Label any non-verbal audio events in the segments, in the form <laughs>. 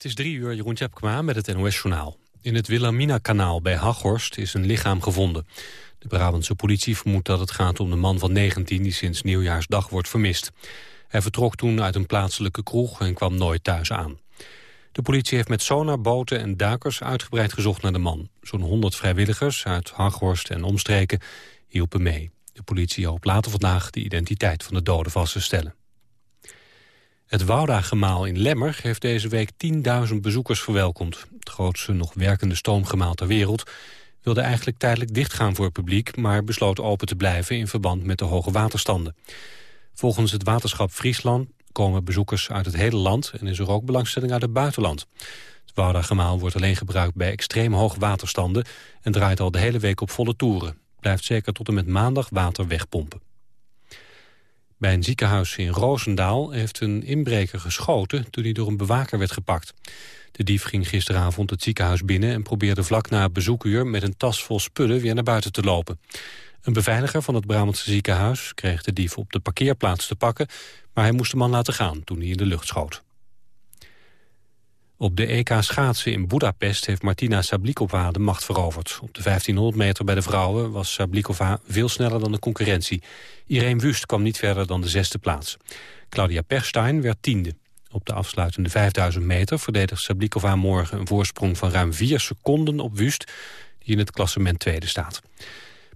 Het is drie uur, Jeroen Tjepkema met het NOS-journaal. In het Wilhelmina-kanaal bij Haghorst is een lichaam gevonden. De Brabantse politie vermoedt dat het gaat om de man van 19... die sinds nieuwjaarsdag wordt vermist. Hij vertrok toen uit een plaatselijke kroeg en kwam nooit thuis aan. De politie heeft met sonar, boten en duikers uitgebreid gezocht naar de man. Zo'n 100 vrijwilligers uit Haghorst en omstreken hielpen mee. De politie hoopt later vandaag de identiteit van de doden vast te stellen. Het Wouda-gemaal in Lemmer heeft deze week 10.000 bezoekers verwelkomd. Het grootste nog werkende stoomgemaal ter wereld wilde eigenlijk tijdelijk dichtgaan voor het publiek... maar besloot open te blijven in verband met de hoge waterstanden. Volgens het waterschap Friesland komen bezoekers uit het hele land... en is er ook belangstelling uit het buitenland. Het Wouda-gemaal wordt alleen gebruikt bij extreem hoge waterstanden... en draait al de hele week op volle toeren. Blijft zeker tot en met maandag water wegpompen. Bij een ziekenhuis in Roosendaal heeft een inbreker geschoten... toen hij door een bewaker werd gepakt. De dief ging gisteravond het ziekenhuis binnen... en probeerde vlak na het bezoekuur met een tas vol spullen weer naar buiten te lopen. Een beveiliger van het Brabantse ziekenhuis kreeg de dief op de parkeerplaats te pakken... maar hij moest de man laten gaan toen hij in de lucht schoot. Op de EK schaatsen in Budapest heeft Martina Sablikova de macht veroverd. Op de 1500 meter bij de vrouwen was Sablikova veel sneller dan de concurrentie. Irene Wust kwam niet verder dan de zesde plaats. Claudia Perstein werd tiende. Op de afsluitende 5000 meter verdedigt Sablikova morgen een voorsprong van ruim 4 seconden op Wust, die in het klassement tweede staat.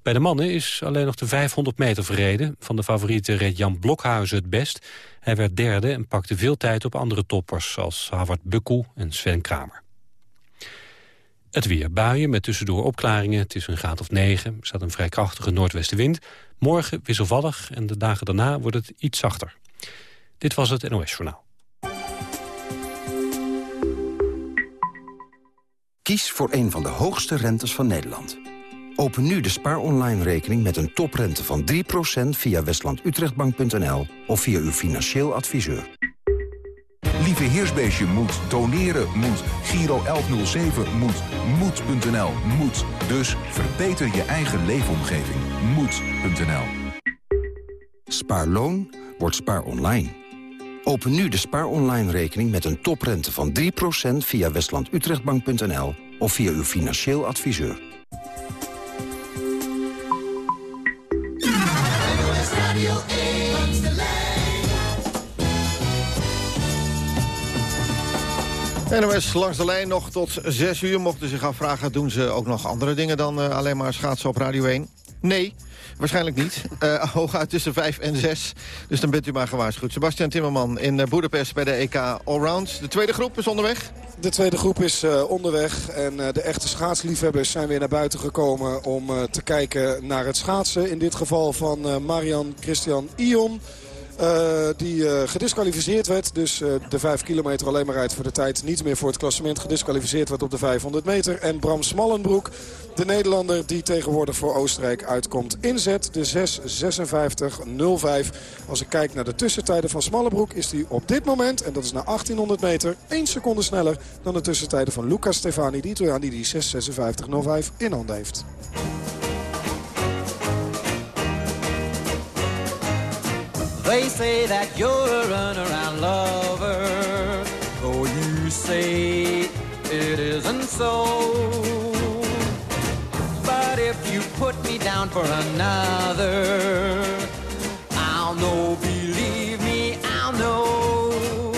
Bij de mannen is alleen nog de 500 meter verreden. Van de favoriete reed Jan Blokhuizen het best. Hij werd derde en pakte veel tijd op andere toppers... zoals Havard Bukkel en Sven Kramer. Het weer buien met tussendoor opklaringen. Het is een graad of 9. Er staat een vrij krachtige noordwestenwind. Morgen wisselvallig en de dagen daarna wordt het iets zachter. Dit was het NOS Journaal. Kies voor een van de hoogste rentes van Nederland. Open nu de Spaar Online rekening met een toprente van 3% via westlandutrechtbank.nl of via uw financieel adviseur. Lieve Heersbeestje moet, doneren moet, Giro 1107 moet, moed.nl moet. Dus verbeter je eigen leefomgeving. Moed.nl Spaarloon wordt Spaar Online. Open nu de Spaar Online rekening met een toprente van 3% via westlandutrechtbank.nl of via uw financieel adviseur. NOS langs de lijn nog tot 6 uur. Mochten zich afvragen, doen ze ook nog andere dingen dan uh, alleen maar schaatsen op Radio 1? Nee, waarschijnlijk niet. Uh, <laughs> hooguit tussen 5 en 6. Dus dan bent u maar gewaarschuwd. Sebastian Timmerman in uh, Budapest bij de EK Allround. De tweede groep is onderweg. De tweede groep is uh, onderweg en de echte schaatsliefhebbers zijn weer naar buiten gekomen om te kijken naar het schaatsen. In dit geval van Marian Christian Ion. Uh, die uh, gedisqualificeerd werd. Dus uh, de 5 kilometer alleen maar rijdt voor de tijd. Niet meer voor het klassement gedisqualificeerd werd op de 500 meter. En Bram Smallenbroek, de Nederlander die tegenwoordig voor Oostenrijk uitkomt. Inzet de 6.56.05. Als ik kijk naar de tussentijden van Smallenbroek is hij op dit moment, en dat is na 1800 meter, 1 seconde sneller dan de tussentijden van Lucas Stefani. Die Italiaan die die 6.56.05 in handen heeft. They say that you're a runaround lover, though you say it isn't so. But if you put me down for another, I'll know, believe me, I'll know.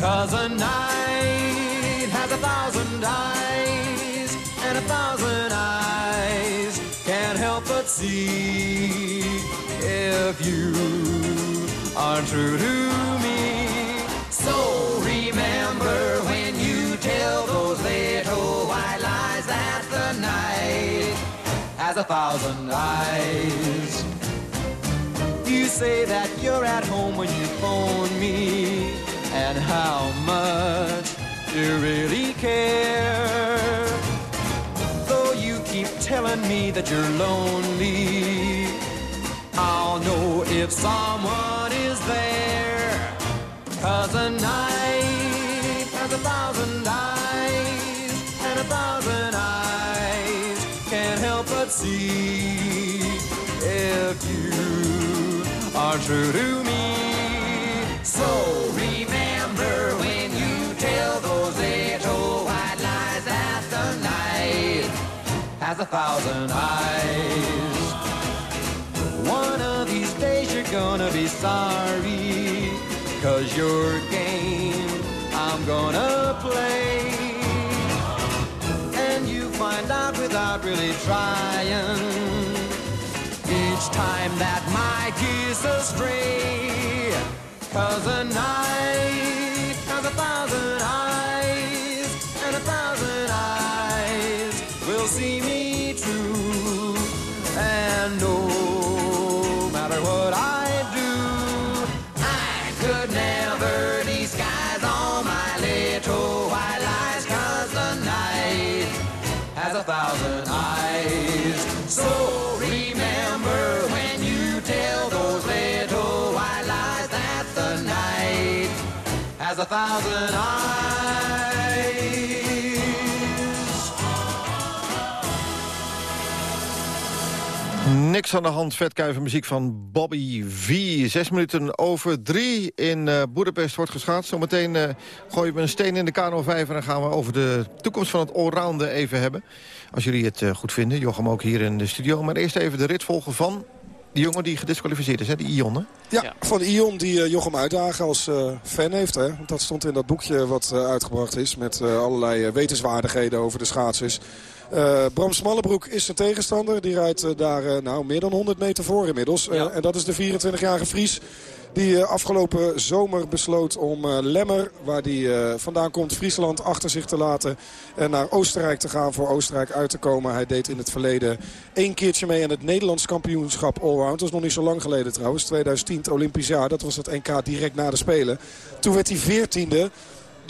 Cause a night has a thousand eyes, and a thousand eyes can't help but see if you are true to me. So remember when you tell those little white lies that the night has a thousand eyes. You say that you're at home when you phone me, and how much you really care. Though you keep telling me that you're lonely, I'll know if someone is there. Cause a night has a thousand eyes, and a thousand eyes can't help but see if you are true to me. So remember when you tell those little white lies that the night has a thousand eyes. Gonna be sorry, cause your game I'm gonna play. And you find out without really trying. Each time that my kiss astray, cause a night has a thousand eyes, and a thousand eyes will see me true. And no Niks aan de hand, vetkuiven muziek van Bobby V. Zes minuten over drie in eh Boedapest wordt geschaatst. Zometeen eh, gooien we een steen in de KNO 5 en dan gaan we over de toekomst van het allrounden even hebben. Als jullie het eh, goed vinden, Jochem ook hier in de studio. Maar eerst even de rit volgen van die jongen die gedisqualificeerd is, hè? die Ion. Hè? Ja, van Ion die eh, Jochem Uitdagen als eh, fan heeft. Hè? Want dat stond in dat boekje wat eh, uitgebracht is... met eh, allerlei eh, wetenswaardigheden over de schaatsers. Eh, Bram Smallebroek is zijn tegenstander. Die rijdt daar eh, nou, meer dan 100 meter voor inmiddels. Eh, en dat is de 24-jarige Fries. Die eh, afgelopen zomer besloot om eh, Lemmer, waar die eh, vandaan komt, Friesland achter zich te laten. En naar Oostenrijk te gaan voor Oostenrijk uit te komen. Hij deed in het verleden één keertje mee aan het Nederlands kampioenschap allround. Dat is nog niet zo lang geleden trouwens. 2010 het Olympisch jaar. Dat was het NK direct na de Spelen. Toen werd hij veertiende.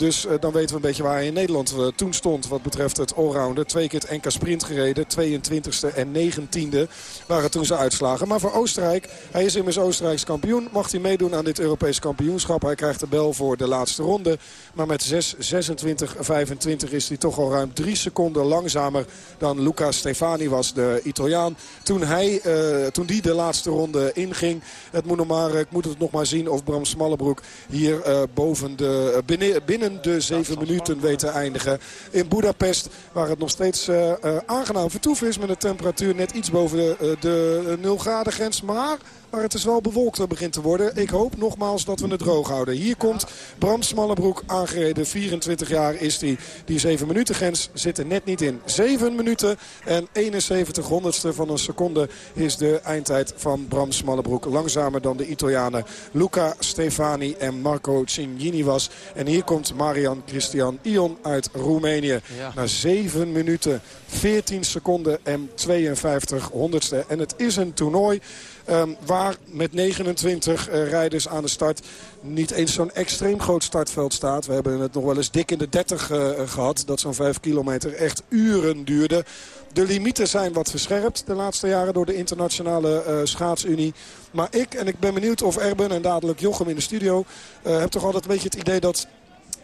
Dus eh, dan weten we een beetje waar hij in Nederland eh, toen stond wat betreft het allrounder. Twee keer het NK Sprint gereden. 22e en 19e waren toen zijn uitslagen. Maar voor Oostenrijk, hij is immers Oostenrijks kampioen. Mag hij meedoen aan dit Europees kampioenschap. Hij krijgt de bel voor de laatste ronde. Maar met 6, 26, 25 is hij toch al ruim drie seconden langzamer dan Luca Stefani was, de Italiaan. Toen, hij, eh, toen die de laatste ronde inging. Het moet nog maar, ik moet het nog maar zien of Bram Smallebroek hier boven de, eh, binnen, de zeven minuten weet te eindigen. In Budapest, waar het nog steeds eh, eh, aangenaam vertoef is met een temperatuur net iets boven de, eh, de 0 graden grens. Maar maar het is wel bewolkt begint te worden. Ik hoop nogmaals dat we het droog houden. Hier komt Bram Smallebroek aangereden. 24 jaar is hij. Die 7 minuten grens zit er net niet in. 7 minuten en 71 honderdste van een seconde is de eindtijd van Bram Smallebroek. Langzamer dan de Italianen Luca Stefani en Marco Cignini was. En hier komt Marian Christian Ion uit Roemenië. Na 7 minuten, 14 seconden en 52 honderdste. En het is een toernooi Ehm, waar met 29 eh, rijders aan de start niet eens zo'n extreem groot startveld staat. We hebben het nog wel eens dik in de 30 eh, gehad. Dat zo'n 5 kilometer echt uren duurde. De limieten zijn wat verscherpt de laatste jaren door de internationale eh, schaatsunie. Maar ik, en ik ben benieuwd of Erben en dadelijk Jochem in de studio... eh, heb toch altijd een beetje het idee dat eh,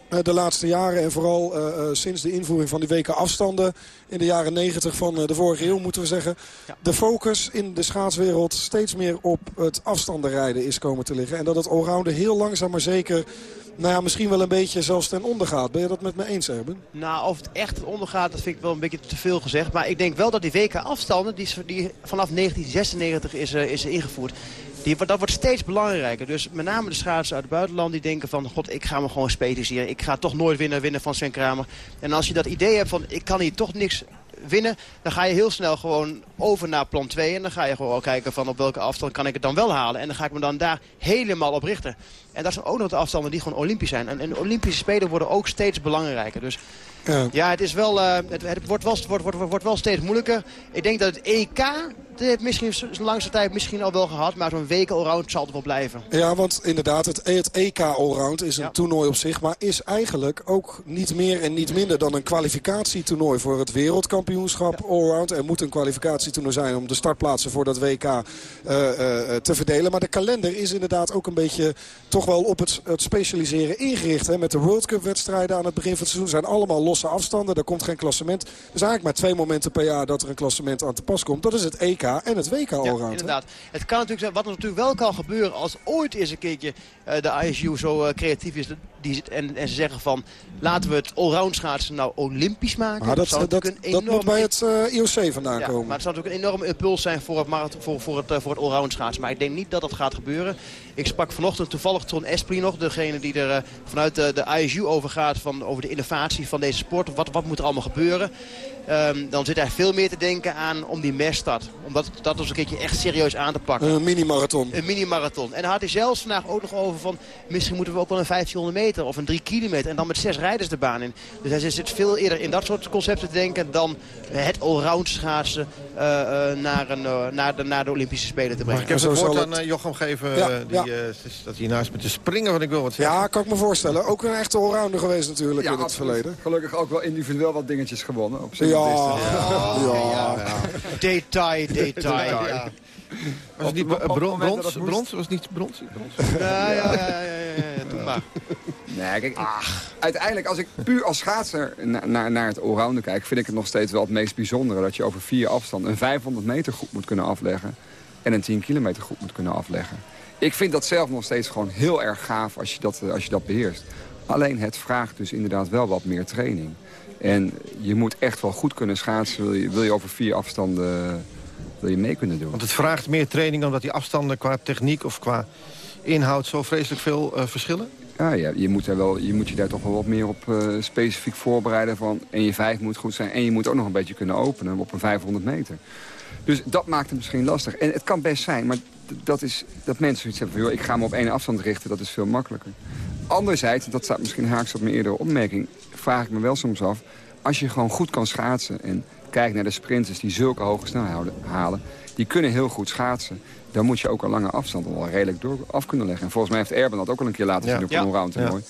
de laatste jaren en vooral eh, eh, sinds de invoering van die weken afstanden in de jaren 90 van eh, de vorige eeuw moeten we zeggen. De focus in de schaatswereld steeds meer op het afstandenrijden is komen te liggen. En dat het allrounden heel langzaam maar zeker nou ja, misschien wel een beetje zelfs ten onder gaat. Ben je dat met me eens, Erben? Nou, of het echt ondergaat, dat vind ik wel een beetje te veel gezegd. Maar ik denk wel dat die WK-afstanden, die, die vanaf 1996 is, eh, is ingevoerd... Dat wordt steeds belangrijker. Dus met name de schaatsers uit het buitenland die denken van... God, ik ga me gewoon specialiseren. Ik ga toch nooit winnen, winnen van Sven Kramer. En als je dat idee hebt van, ik kan hier toch niks winnen... dan ga je heel snel gewoon over naar plan 2. En dan ga je gewoon kijken van op welke afstand kan ik het dan wel halen. En dan ga ik me dan daar helemaal op richten. En dat zijn ook nog de afstanden die gewoon olympisch zijn. En, en Olympische Spelen worden ook steeds belangrijker. Dus Ja. ja, het, is wel, eh, het, het wordt, wel, wordt, wordt, wordt wel steeds moeilijker. Ik denk dat het EK, dat heeft misschien zijn langste tijd misschien al wel gehad. Maar zo'n week allround zal het wel blijven. Ja, want inderdaad, het, het EK Allround is een Ja. toernooi op zich... maar is eigenlijk ook niet meer en niet minder dan een kwalificatietoernooi... voor het wereldkampioenschap Allround. Er moet een kwalificatietoernooi zijn om de startplaatsen voor dat WK eh, eh, te verdelen. Maar de kalender is inderdaad ook een beetje toch wel op het, het specialiseren ingericht. Hè? Met de World Cup wedstrijden aan het begin van het seizoen zijn allemaal losse afstanden. Daar komt geen klassement. Zijn eigenlijk maar twee momenten per jaar dat er een klassement aan te pas komt. Dat is het EK en het WK Ja, Allround. hè? inderdaad. Het kan natuurlijk zijn, wat er natuurlijk wel kan gebeuren als ooit eens een keertje eh, de ISU zo eh, creatief is. Die en, en ze zeggen van laten we het allround schaatsen nou olympisch maken. Maar dat, zou dat, dat, een moet bij het eh, IOC vandaan ja, komen. maar het zou natuurlijk een enorme impuls zijn voor het, marathon, voor, voor het, eh, voor het allround schaatsen. Maar ik denk niet dat dat gaat gebeuren. Ik sprak vanochtend toevallig Tron Esprit nog. Degene die er eh, vanuit de, de ISU over gaat. Van, over de innovatie van deze sport. Wat, wat moet er allemaal gebeuren? Ehm, dan zit hij veel meer te denken aan om die messtart. Om dat, dat eens een keertje echt serieus aan te pakken. Een mini-marathon. Een mini-marathon. En daar had hij zelfs vandaag ook nog over van... misschien moeten we ook wel een 1500 meter of een 3 kilometer... en dan met zes rijders de baan in. Dus hij zit veel eerder in dat soort concepten te denken... dan het allround schaatsen eh, eh, naar, een, eh, naar, de, naar de Olympische Spelen te Mag brengen. ik zo het woord aan Jochem geven? Ja, die, ja. eh, dat hij naast me te springen, want ik wil wat zeggen. Ja, kan ik me voorstellen. Ook een echte allrounder geweest natuurlijk in het absoluut. verleden. Gelukkig ook wel individueel wat dingetjes gewonnen. Op zich Ja, het- ja. Detail, detail. Ja. Was het niet brons? Brons? Was het niet brons? Ja, ja, ja, ja, ja, ja, doe maar. Nee, kijk, uiteindelijk als ik puur als schaatser na- naar, naar het allrounder kijk... vind ik het nog steeds wel het meest bijzondere... dat je over vier afstanden een 500 meter groep moet kunnen afleggen... en een 10 kilometer groep moet kunnen afleggen. Ik vind dat zelf nog steeds gewoon heel erg gaaf als je dat, eh, als je dat beheerst. Alleen het vraagt dus inderdaad wel wat meer training. En je moet echt wel goed kunnen schaatsen... wil je, wil je over vier afstanden wil je mee kunnen doen. Want het vraagt meer training omdat die afstanden qua techniek of qua inhoud zo vreselijk veel eh, verschillen? Ja, ja je, moet er wel, je moet je daar toch wel wat meer op eh, specifiek voorbereiden. Van, en je vijf moet goed zijn. En je moet ook nog een beetje kunnen openen op een 500 meter. Dus dat maakt het misschien lastig. En het kan best zijn, maar dat, is, dat mensen zoiets hebben van... Joh, ik ga me op één afstand richten, dat is veel makkelijker. Anderzijds, dat staat misschien haaks op mijn eerdere opmerking... vraag ik me wel soms af, als je gewoon goed kan schaatsen... en kijkt naar de sprinters die zulke hoge snelheid houden- halen... die kunnen heel goed schaatsen. Dan moet je ook een lange afstand al wel redelijk door af kunnen leggen. En volgens mij heeft Erben dat ook al een keer laten Ja. zien op Ja. een allround toernooi.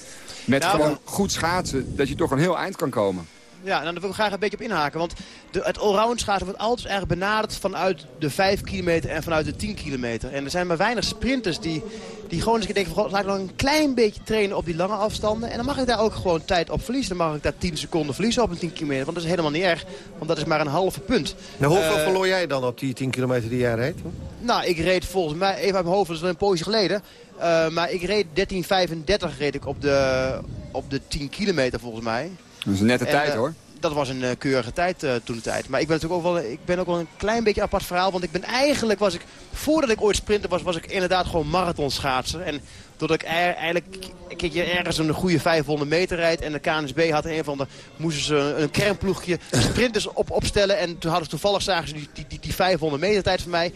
Met Nou, gewoon goed schaatsen, dat je toch een heel eind kan komen. Ja, en daar wil ik graag een beetje op inhaken. Want de, het allround schaatsen wordt altijd eigenlijk benaderd vanuit de 5 kilometer en vanuit de 10 kilometer. En er zijn maar weinig sprinters die, die gewoon eens denken... van, laat ik nog een klein beetje trainen op die lange afstanden. En dan mag ik daar ook gewoon tijd op verliezen. Dan mag ik daar 10 seconden verliezen op een 10 kilometer. Want dat is helemaal niet erg, want dat is maar een halve punt. Nou, hoeveel Eh, verloor jij dan op die 10 kilometer die jij reed? Nou, ik reed volgens mij, even uit mijn hoofd, dat is wel een poosje geleden. Eh, maar ik reed 13.35 reed ik op de, op de 10 kilometer volgens mij. Dat is een nette En, tijd eh, hoor. Dat was een eh, keurige tijd eh, toen de tijd. Maar ik ben natuurlijk ook wel, ik ben ook wel een klein beetje apart verhaal. Want ik ben eigenlijk, was ik, voordat ik ooit sprinter was, was ik inderdaad gewoon marathonschaatser. En doordat ik er- eigenlijk, kijk je ergens een goede 500 meter rijdt. En de KNSB had een van de, moesten ze een, een kernploegje <laughs> sprinters op, opstellen. En toen hadden ze toevallig zagen ze die, die, die, die 500 meter tijd van mij.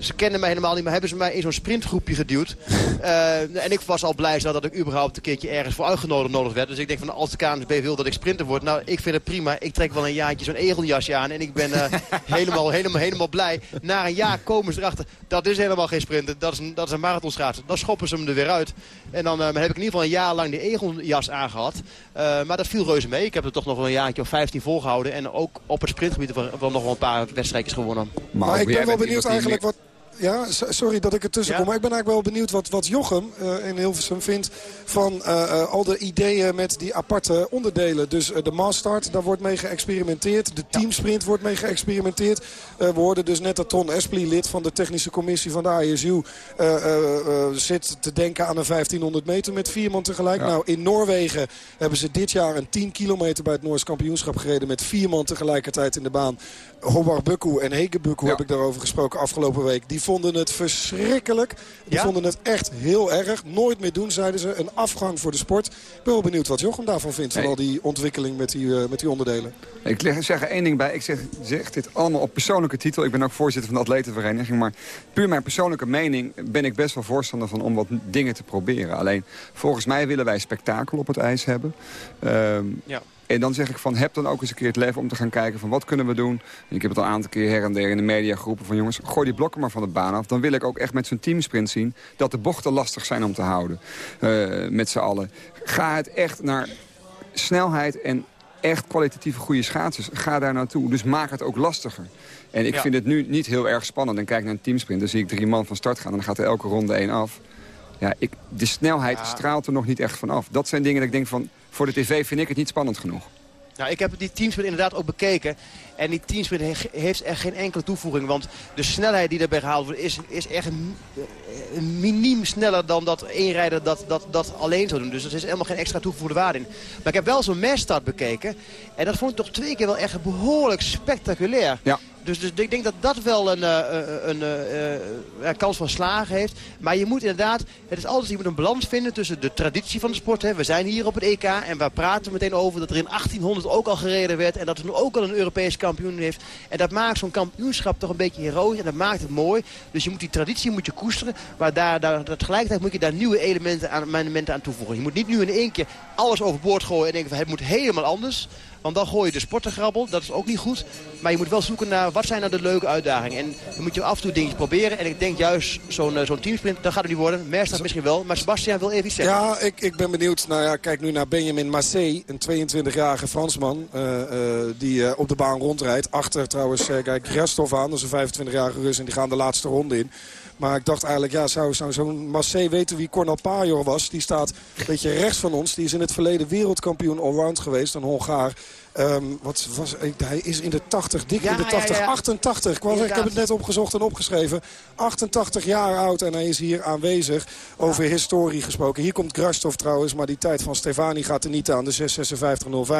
Ze kenden mij helemaal niet, maar hebben ze mij in zo'n sprintgroepje geduwd. <laughs> Eh, en ik was al blij dat ik überhaupt een keertje ergens voor uitgenodigd nodig werd. Dus ik denk van als de KNSB wil dat ik sprinter word, nou ik vind het prima. Ik trek wel een jaartje zo'n egeljasje aan en ik ben eh, <laughs> helemaal, helemaal, helemaal blij. Na een jaar komen ze erachter, dat is helemaal geen sprinter, dat is een, dat is een marathonschaatser. Dan schoppen ze hem er weer uit. En dan eh, heb ik in ieder geval een jaar lang die egeljas aangehad. Eh, maar dat viel reuze mee. Ik heb er toch nog wel een jaartje of 15 volgehouden. En ook op het sprintgebied wel wel nog wel een paar wedstrijdjes gewonnen. Maar, ook ik ben wel benieuwd eigenlijk wat... Ja, sorry dat ik er tussen Ja. kom. Maar ik ben eigenlijk wel benieuwd wat, wat Jochem eh, in Hilversum vindt... van eh, eh, al de ideeën met die aparte onderdelen. Dus de massstart, daar wordt mee geëxperimenteerd. De teamsprint wordt mee geëxperimenteerd. We hoorden dus net dat Ton Espli, lid van de technische commissie van de ISU... zit te denken aan een 1500 meter met vier man tegelijk. Ja. Nou, in Noorwegen hebben ze dit jaar een 10 kilometer bij het Noors kampioenschap gereden... met vier man tegelijkertijd in de baan. Hobart Bukku en Hege Bukku Ja. heb ik daarover gesproken afgelopen week. Die vonden het verschrikkelijk. Die Ja? vonden het echt heel erg. Nooit meer doen, zeiden ze. Een afgang voor de sport. Ik ben wel benieuwd wat Jochem daarvan vindt. Van al die ontwikkeling met die, eh, met die onderdelen. Ik leg- zeg er één ding bij. Ik zeg, zeg dit allemaal op persoonlijke titel. Ik ben ook voorzitter van de atletenvereniging. Maar puur mijn persoonlijke mening ben ik best wel voorstander van om wat dingen te proberen. Alleen, volgens mij willen wij spektakel op het ijs hebben. Ehm, Ja. En dan zeg ik van, heb dan ook eens een keer het lef om te gaan kijken van wat kunnen we doen. Ik heb het al een aantal keer her en der in de media geroepen van jongens, gooi die blokken maar van de baan af. Dan wil ik ook echt met zo'n teamsprint zien dat de bochten lastig zijn om te houden. eh, met z'n allen. Ga het echt naar snelheid en echt kwalitatieve goede schaatsers. Ga daar naartoe. Dus maak het ook lastiger. En ik Ja. vind het nu niet heel erg spannend. En kijk naar een teamsprint. Dan zie ik drie man van start gaan. En dan gaat er elke ronde één af. Ja, ik, de snelheid Ja. straalt er nog niet echt van af. Dat zijn dingen dat ik denk van... Voor de tv vind ik het niet spannend genoeg. Nou, ik heb die teamsprint inderdaad ook bekeken. En die teamsprint he- heeft echt geen enkele toevoeging. Want de snelheid die daarbij gehaald wordt is, is echt een, een miniem sneller dan dat één rijder dat, dat, dat alleen zou doen. Dus er is helemaal geen extra toegevoegde waarde in. Maar ik heb wel zo'n massstart bekeken. En dat vond ik toch twee keer wel echt behoorlijk spectaculair. Ja. Dus, dus ik denk dat dat wel een, eh, eh, eh, een kans van slagen heeft. Maar je moet inderdaad, het is altijd, je moet een balans vinden tussen de traditie van de sport. Hè. We zijn hier op het EK en we praten meteen over dat er in 1800 ook al gereden werd. En dat er nu ook al een Europees kampioen heeft. En dat maakt zo'n kampioenschap toch een beetje heroïs en dat maakt het mooi. Dus je moet die traditie moet je koesteren. Maar daar, daar, tegelijkertijd moet je daar nieuwe elementen aan, elementen aan toevoegen. Je moet niet nu in één keer alles overboord gooien en denken van het moet helemaal anders. Want dan gooi je de sportengrabbel, dat is ook niet goed. Maar je moet wel zoeken naar wat zijn nou de leuke uitdagingen. En dan moet je af en toe dingetjes proberen. En ik denk juist zo'n eh, zo'n teamsprint, dat gaat het niet worden. Merstaat misschien wel, maar Sebastian wil even iets zeggen. Ja, ik, ik ben benieuwd. Nou ja, kijk nu naar Benjamin Massé, een 22-jarige Fransman eh, eh, die op de baan rondrijdt. Achter trouwens, kijk, Restov aan, dat is een 25-jarige Rus en die gaan de laatste ronde in. Maar ik dacht eigenlijk, ja, zou, zo'n Massé weten wie Cornel Pajor was? Die staat een beetje rechts van ons. Die is in het verleden wereldkampioen allround geweest, een Hongaar. Ehm, wat was, hij is in de 80, dik Ja, in de ja, 80, ja. 88. Ik, ik heb het net opgezocht en opgeschreven. 88 jaar oud en hij is hier aanwezig. Over historie gesproken. Hier komt Grastov trouwens, maar die tijd van Stefani gaat er niet aan. De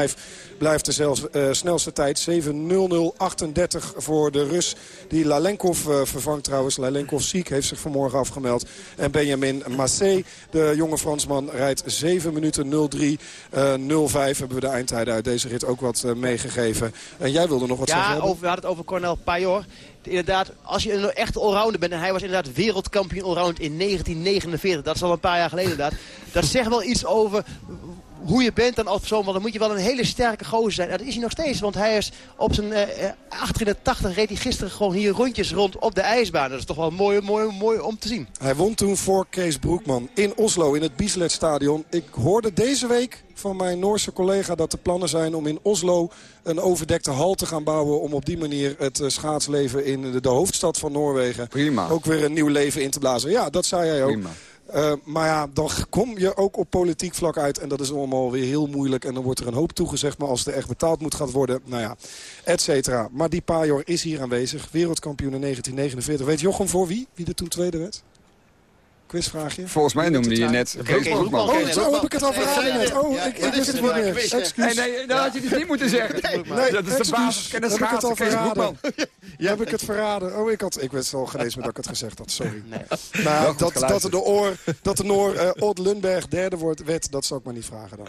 6.56.05 blijft de zelfs, eh, snelste tijd. 7.00.38 voor de Rus die Lalenkov eh, vervangt trouwens. Lalenkov ziek heeft zich vanmorgen afgemeld. En Benjamin Massé, de jonge Fransman, rijdt 7 minuten 03. eh 05 hebben we de eindtijden uit deze rit ook wat eh, meegegeven. En jij wilde nog wat zeggen? Ja, we hadden het over Cornel Pajor. Inderdaad, als je een echte allrounder bent... en hij was inderdaad wereldkampioen allround in 1949. Dat is al een paar jaar geleden inderdaad. Dat zegt wel iets over hoe je bent dan als persoon. Want dan moet je wel een hele sterke gozer zijn. En dat is hij nog steeds. Want hij is op zijn eh, eh, 88 reed hij gisteren gewoon hier rondjes rond op de ijsbaan. Dat is toch wel mooi, mooi, mooi om te zien. Hij won toen voor Kees Broekman in Oslo in het Bislett stadion. Ik hoorde deze week van mijn Noorse collega dat er plannen zijn om in Oslo een overdekte hal te gaan bouwen. Om op die manier het eh, schaatsleven in de, de hoofdstad van Noorwegen Prima. ook weer een nieuw leven in te blazen. Ja, dat zei hij ook. Prima. Eh, maar ja, dan kom je ook op politiek vlak uit. En dat is allemaal weer heel moeilijk. En dan wordt er een hoop toegezegd. Maar als er echt betaald moet gaan worden, nou ja, et cetera. Maar die Pajor is hier aanwezig. Wereldkampioen in 1949. Weet Jochem voor wie? Wie er toen tweede werd? Quizvraagje. Volgens mij noemde je net Kees Broekman. Oh, zo heb ik het al verraden net. Oh, ik, ik wist het voor hè? Excuus. Nee, nee, dat had je dus niet moeten zeggen. Nee, dat is de basiskennis Heb ik het al verraden? <laughs> Heb ik het verraden? Oh, ik, had, ik wist wel genezen dat ik het gezegd had. Sorry. Goed dat, dat, de oor, dat de Noor eh Odd Lundberg derde wordt, werd, dat zou ik maar niet vragen dan.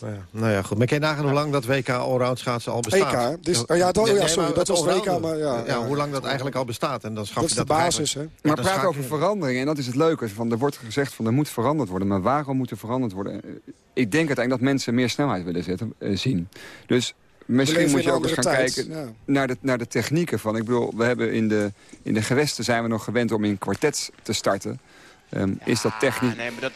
Nou ja, nou ja, goed. Maar kun je nagaan hoe lang dat WK Allround schaatsen al bestaat? EK, hè? Dus- oh ja, dat- sorry, dat was WK, maar ja, ja. hoe lang dat eigenlijk al bestaat. En dan schaf Dat je is de dat basis, hè? Maar praat over je- verandering. En dat is het leuke. Van, er wordt gezegd van er moet veranderd worden. Maar waarom moet er veranderd worden? Eh, Ik denk uiteindelijk dat mensen meer snelheid willen zetten, eh, zien. Dus misschien moet je ook een eens gaan tijd, kijken ja. naar, de, naar de technieken van. Ik bedoel, we hebben in de, in de gewesten zijn we nog gewend om in kwartets te starten. Ehm, is dat technisch? Nee, maar dat,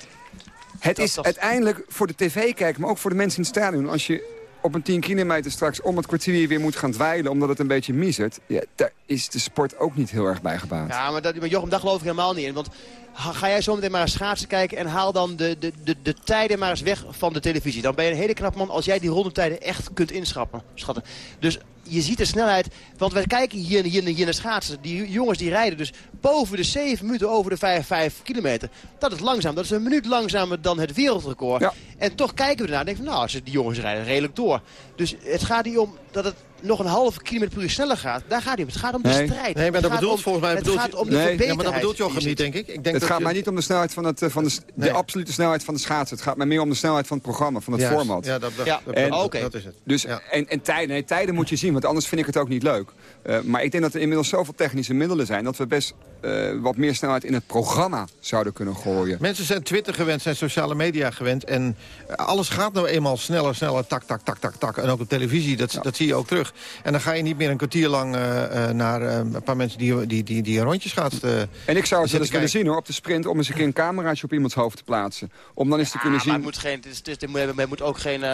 Het Dat- is dat- uiteindelijk voor de tv-kijker, maar ook voor de mensen in het stadion. Als je op een 10 kilometer straks om het kwartier weer moet gaan dweilen... omdat het een beetje miezert, ja, daar is de sport ook niet heel erg bij gebaat. Ja, maar, dat, maar Jochem, daar geloof ik helemaal niet in. Want ga, jij zo meteen maar eens schaatsen kijken... en haal dan de, de, de, de tijden maar eens weg van de televisie. Dan ben je een hele knap man als jij die rondetijden echt kunt inschatten. Schatten. Dus je ziet de snelheid. Want we kijken hier, hier, hier naar schaatsen. Die jongens die rijden dus boven de 7 minuten over de 5, 5 kilometer. Dat is langzaam. Dat is een minuut langzamer dan het wereldrecord. Ja. En toch kijken we ernaar en denken van... nou, ze- die jongens rijden redelijk door. Dus het gaat niet om dat het nog een halve kilometer per uur sneller gaat. Daar gaat het om. Het gaat om de Nee. strijd. Nee, maar Het dat gaat bedoelt om- volgens mij... Het bedoelt gaat je- om de Nee, ja, maar dat bedoelt Jochem niet, denk ik. ik denk Het dat gaat je- maar niet om de snelheid van, het, eh, van de, Nee. de absolute snelheid van de schaatsen. Het gaat maar meer om de snelheid van het programma, van het Juist. format. Ja, dat, dat, Ja. dat- En- dat is het. Dus, Ja. en, en tijden, nee, tijden moet je zien, want anders vind ik het ook niet leuk. Eh, maar ik denk dat er inmiddels zoveel technische middelen zijn... dat we best eh, wat meer snelheid in het programma zouden kunnen gooien. Mensen zijn Twitter gewend, zijn sociale media gewend. En eh, alles gaat nou eenmaal sneller, sneller, tak, tak, tak, tak, tak. En ook op televisie, dat, dat zie je ook terug. En dan ga je niet meer een kwartier lang eh, eh, naar eh, een paar mensen die, die, die, die een rondje gaat. eh, En ik zou het wel eens willen zien hoor, op de sprint... om eens een keer een cameraatje op iemands hoofd te plaatsen. Om dan eens te kunnen Ah, maar zien... het moet, geen, het, is, het, is, het, moet, het moet ook geen...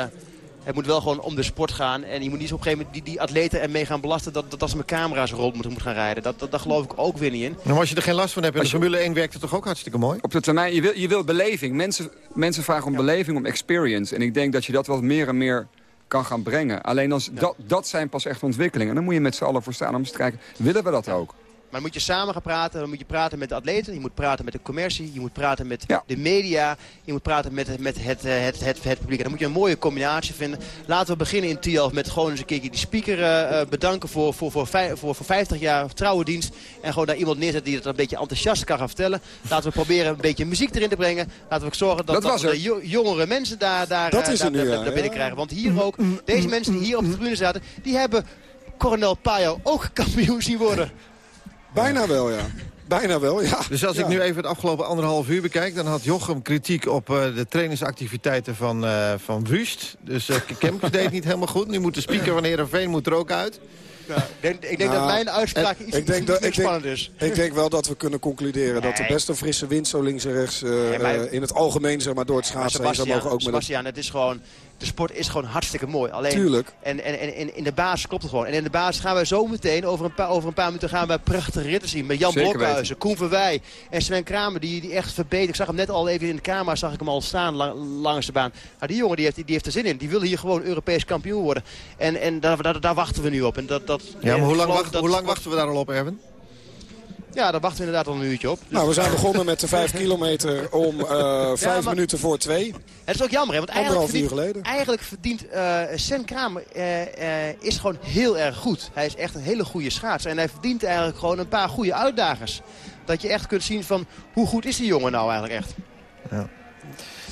het moet wel gewoon om de sport gaan. En je moet niet zo op een gegeven moment die, die atleten ermee gaan belasten... dat, dat als ze met camera's rond moeten, moeten gaan rijden. Dat, dat, daar geloof ik ook weer niet in. nou, als je er geen last van hebt, in de Formule 1 werkt het toch ook hartstikke mooi? Op de termijn, je wil, je wil beleving. Mensen, mensen vragen om beleving, om experience. En ik denk dat je dat wel meer en meer kan gaan brengen. Alleen als, dat, dat zijn pas echt ontwikkelingen. En dan moet je met z'n allen voor staan om eens te kijken, willen we dat ook? Maar dan moet je samen gaan praten. Dan moet je praten met de atleten. Je moet praten met de commercie. Je moet praten met Ja. de media. Je moet praten met, met het, eh, het, het, het, publiek. En dan moet je een mooie combinatie vinden. Laten we beginnen in Tialf met gewoon eens een keertje die speaker eh, eh, bedanken voor, voor, voor, voor, voor 50 jaar trouwe dienst. En gewoon daar iemand neerzetten die het een beetje enthousiast kan gaan vertellen. Laten we proberen een beetje muziek erin te brengen. Laten we zorgen dat, Dat de er. jo- jongere mensen daar, daar, Dat daar, nu, daar, ja. daar binnen Ja. krijgen. Want hier ook, deze mensen die hier op de tribune zaten, die hebben Coronel Pajo ook kampioen zien worden. Bijna wel, ja. Bijna wel, ja. Dus als Ja. ik nu even het afgelopen anderhalf uur bekijk... dan had Jochem kritiek op eh, de trainingsactiviteiten van, eh van Wust. Dus uh, Kemkes <laughs> deed niet helemaal goed. Nu moet de speaker van Heerenveen moet er ook uit. Ik denk, ik denk Nou, dat mijn uitspraak iets, ik denk iets dat- ik denk- is. Ik denk wel dat we kunnen concluderen dat er Nee. best een frisse wind zo links en rechts eh, Nee, maar- eh, in het algemeen zeg maar, door het schaatsen heen zou mogen ook met Sebastian, het is gewoon, de sport is gewoon hartstikke mooi. Alleen, Tuurlijk. En, en, en, in de basis klopt het gewoon. En in de basis gaan wij zo meteen, over een paar, over een paar minuten, gaan wij prachtige ritten zien. Met Jan Zeker Blokhuizen, Koen Verwij en Sven Kramer, die, die echt verbeterd. Ik zag hem net al even in de camera, zag ik hem al staan lang- langs de baan. Maar die jongen die heeft, die heeft er zin in. Die wil hier gewoon Europees kampioen worden. En, en daar, daar, daar wachten we nu op. En dat, dat, Ja, maar hoe lang, wacht, dat hoe lang wachten we daar al op, Erwin? Ja, daar wachten we inderdaad al een uurtje op. Dus- Nou, we zijn begonnen met de 5 kilometer om eh vijf maar- minuten voor twee. Het is ook jammer, hè? Want eigenlijk Anderhalf uur verdient, geleden. eigenlijk verdient eh Sen Kramer eh, eh, is gewoon heel erg goed. Hij is echt een hele goede schaatser. En hij verdient eigenlijk gewoon een paar goede uitdagers. Dat je echt kunt zien van hoe goed is die jongen nou eigenlijk echt.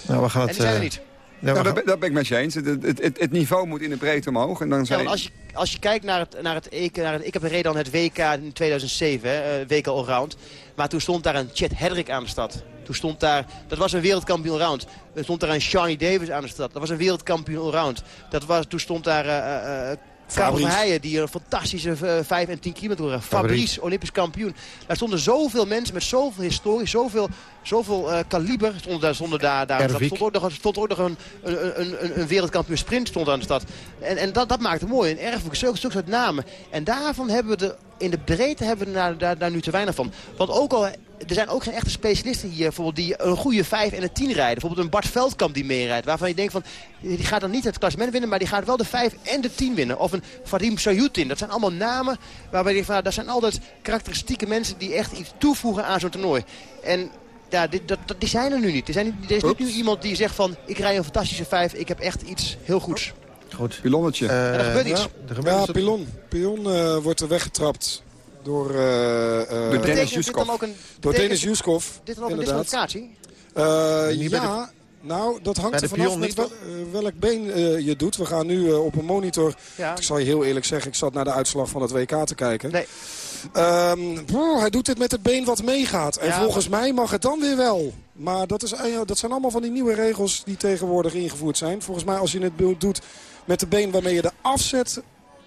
Nou, we gaan En het... die zijn er eh, niet. Ja, we Nou, dat, ben- dat ben ik met je eens. Het, het, het, het niveau moet in de breedte omhoog. En dan Ja, zijn, want als je, als je kijkt naar het, naar het EK, naar het, ik heb reed dan het WK in 2007, hè, eh, WK Allround. Maar toen stond daar een Chet Hedrick aan de stad. Toen stond daar, dat was een wereldkampioen allround. Er stond daar een Shawnee Davis aan de stad. Dat was een wereldkampioen allround. Dat was, toen stond daar eh eh, Fabrice. Verheijen, die een fantastische eh, 5 en 10 kilometer had. Fabrice, Olympisch kampioen. Daar stonden zoveel mensen met zoveel historie, zoveel, zoveel eh, kaliber. Stonden daar, stonden daar, daar stond ook nog, stond ook nog een, een, een, een, wereldkampioen sprint stond aan de stad. En, en dat, dat maakt het mooi. En Erfgoed, zulke, zulke soort namen. En daarvan hebben we de, in de breedte hebben we daar, daar, daar nu te weinig van. Want ook al, er zijn ook geen echte specialisten hier bijvoorbeeld die een goede 5 en een 10 rijden. Bijvoorbeeld een Bart Veldkamp die meerijdt. Waarvan je denkt van, die gaat dan niet het klassement winnen, maar die gaat wel de 5 en de 10 winnen. Of een Vadim Sayutin. Dat zijn allemaal namen waarbij je denkt van, nou, dat zijn altijd karakteristieke mensen die echt iets toevoegen aan zo'n toernooi. En ja, dit, dat, dat- die zijn er nu niet. Er, zijn, niet- er is niet nu iemand die zegt van, ik rij een fantastische 5, ik heb echt iets heel goeds. Goed. pilonnetje. Eh, er gebeurt iets. ja, er gebeurt Ja, iets. Pilon. Pilon eh, wordt er weggetrapt door, eh, eh, Door Dennis dit Juskov. een, door Dennis Juskov. Dit dan ook een disqualificatie? Eh, ja, nou, dat hangt er vanaf met wel- welk been eh, je doet. We gaan nu eh, op een monitor. Ja. Ik zal je heel eerlijk zeggen, ik zat naar de uitslag van het WK te kijken. Nee. Ehm, broer, hij doet dit met het been wat meegaat. En Ja, volgens mij mag het dan weer wel. Maar dat, is, dat zijn allemaal van die nieuwe regels die tegenwoordig ingevoerd zijn. Volgens mij als je het doet met de been waarmee je de afzet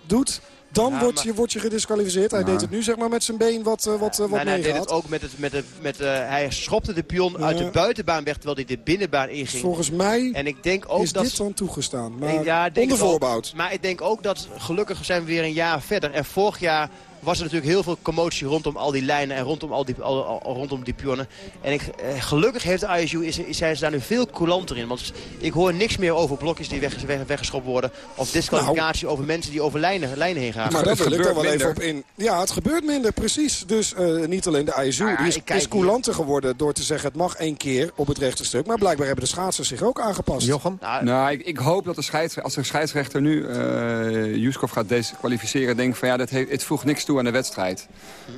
doet... Dan Ja, word, maar- je, word je gedisqualificeerd. Hij deed het nu zeg maar met zijn been wat, eh, wat, eh, wat Nee, nee, hij deed het ook met het, met het, met, eh, hij schopte de pion uit de buitenbaan weg terwijl hij de binnenbaan inging. Volgens mij En ik denk ook is dat... dit dan toegestaan. Maar ja, denk onder voorbouw. Maar ik denk ook dat gelukkig zijn we weer een jaar verder. En vorig jaar was er natuurlijk heel veel commotie rondom al die lijnen en rondom, al die, al, al- rondom die pionnen. En ik, eh, gelukkig heeft de ISU, is, is, zijn ze daar nu veel coulanter in. Want ik hoor niks meer over blokjes die weg, weg- weggeschopt worden. Of disqualificatie over mensen die over lijnen, lijnen heen gaan. Maar daar wil ik dan wel gebeurt even op in. Ja, het gebeurt minder, precies. Dus eh, niet alleen de ISU Nou die is, is coulanter geworden door te zeggen... het mag één keer op het rechte stuk. Maar blijkbaar hebben de schaatsers zich ook aangepast. Jochem? Nou, Nou, ik, ik hoop dat de scheidsrechter, als de scheidsrechter nu eh Juskov gaat disqualificeren... denkt van ja, dat heeft, het voegt niks toe aan de wedstrijd.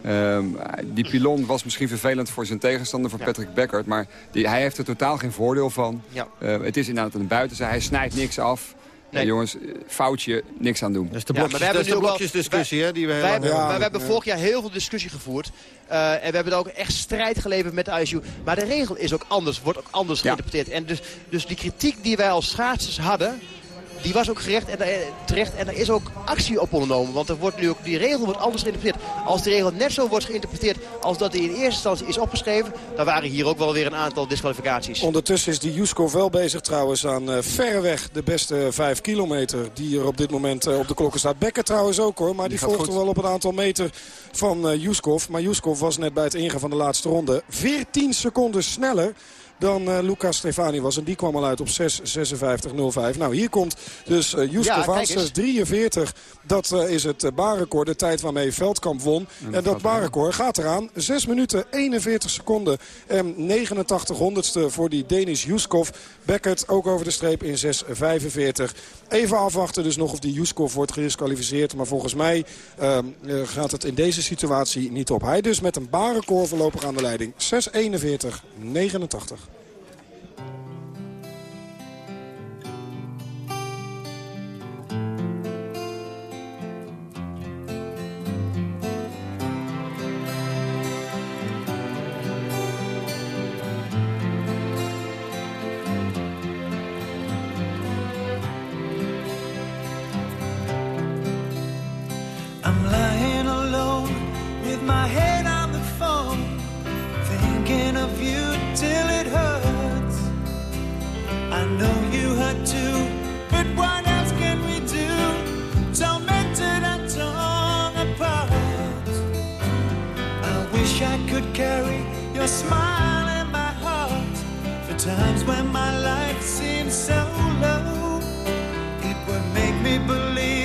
Ehm, die pilon was misschien vervelend voor zijn tegenstander, voor Ja. Patrick Beckert. Maar die, hij heeft er totaal geen voordeel van. Ja. Eh, het is inderdaad een buitenzij, hij snijdt niks af. Nee. Ja, jongens, eh, foutje, niks aan doen. Dat is de Ja, maar blokjes, we hebben blokjesdiscussie hè, die we Wij hebben, wij hebben ja. vorig jaar heel veel discussie gevoerd. Eh, en we hebben ook echt strijd geleverd met de ISU. Maar de regel is ook anders, wordt ook anders Ja. geïnterpreteerd. En dus, dus die kritiek die wij als schaatsers hadden... Die was ook gerecht en, eh, terecht en er is ook actie op ondernomen. Want er wordt nu ook, die regel wordt anders geïnterpreteerd. Als de regel net zo wordt geïnterpreteerd als dat die in eerste instantie is opgeschreven... dan waren hier ook wel weer een aantal disqualificaties. Ondertussen is die Juskov wel bezig trouwens aan eh verreweg de beste vijf kilometer. Die er op dit moment eh, op de klokken staat. Becker trouwens ook hoor. Maar die, Die volgt goed. wel op een aantal meter van eh Juskov. Maar Juskov was net bij het ingaan van de laatste ronde 14 seconden sneller dan eh, uh, Lucas Stefani was. En die kwam al uit op 6.56.05. Nou, hier komt dus eh, uh, 6.43. Eh, dat is het baarrecord, de tijd waarmee Veldkamp won. En, dat baarrecord gaat eraan. 6 minuten, 41 seconden en 89 honderdste voor die Denis Juskov. Beckett ook over de streep in 6.45. Even afwachten dus nog of die Juskov wordt gedisqualificeerd. Maar volgens mij ehm, gaat het in deze situatie niet op. Hij dus met een baarrecord voorlopig aan de leiding. 6.41, 89. Till it hurts. I know you hurt too, but what else can we do? Tormented and torn apart. I wish I could carry your smile in my heart for times when my life seems so low. It would make me believe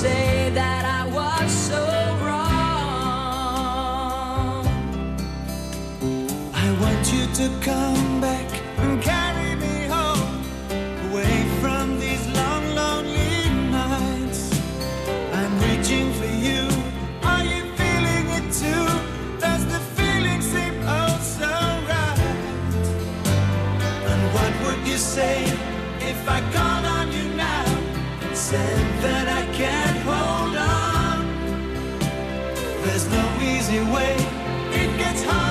say that I was so wrong. I want you to come said that I can't hold on? There's no easy way. It gets harder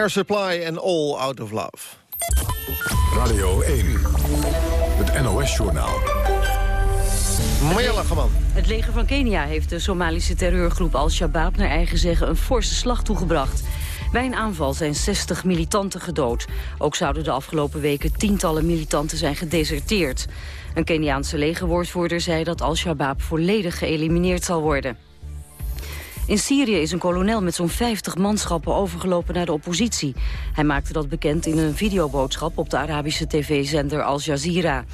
Air Supply en All Out of Love. Radio 1, het NOS-journaal. Marjella Geman. Het leger van Kenia heeft de Somalische terreurgroep Al-Shabaab naar eigen zeggen een forse slag toegebracht. Bij een aanval zijn 60 militanten gedood. Ook zouden de afgelopen weken tientallen militanten zijn gedeserteerd. Een Keniaanse legerwoordvoerder zei dat Al-Shabaab volledig geëlimineerd zal worden. In Syrië is een kolonel met zo'n 50 manschappen overgelopen naar de oppositie. Hij maakte dat bekend in een videoboodschap op de Arabische tv-zender Al Jazeera.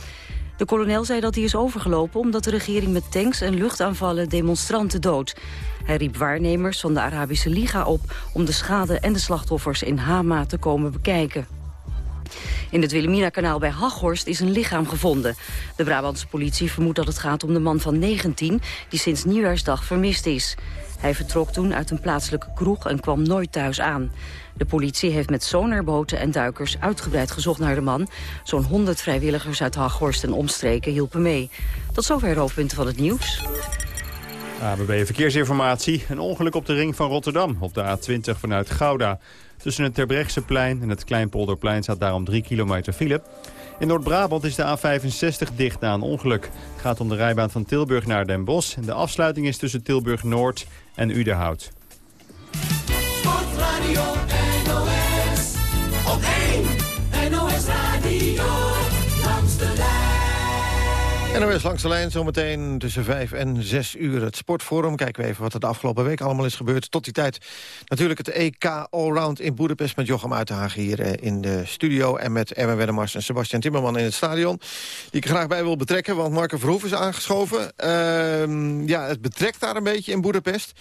De kolonel zei dat hij is overgelopen omdat de regering met tanks en luchtaanvallen demonstranten doodt. Hij riep waarnemers van de Arabische Liga op om de schade en de slachtoffers in Hama te komen bekijken. In het Wilhelmina-kanaal bij Haghorst is een lichaam gevonden. De Brabantse politie vermoedt dat het gaat om de man van 19... die sinds Nieuwjaarsdag vermist is. Hij vertrok toen uit een plaatselijke kroeg en kwam nooit thuis aan. De politie heeft met sonarboten en duikers uitgebreid gezocht naar de man. Zo'n 100 vrijwilligers uit Haghorst en omstreken hielpen mee. Tot zover hoofdpunten van het nieuws. ABB Verkeersinformatie. Een ongeluk op de ring van Rotterdam op de A20 vanuit Gouda. Tussen het Terbrechtseplein en het Kleinpolderplein staat daarom 3 kilometer file. In Noord-Brabant is de A65 dicht na een ongeluk. Het gaat om de rijbaan van Tilburg naar Den Bosch. De afsluiting is tussen Tilburg Noord en Udenhout. Sportradio NOS. Op 1 NOS langs de lijn, zometeen tussen 5 en 6 uur het Sportforum. Kijken we even wat er de afgelopen week allemaal is gebeurd. Tot die tijd natuurlijk het EK Allround in Boedapest... met Jochem Uitenhagen hier eh, in de studio... en met Erwin Wedemars en Sebastian Timmerman in het stadion... die ik graag bij wil betrekken, want Marco Verhoef is aangeschoven. Ehm, ja, het betrekt daar een beetje in Boedapest.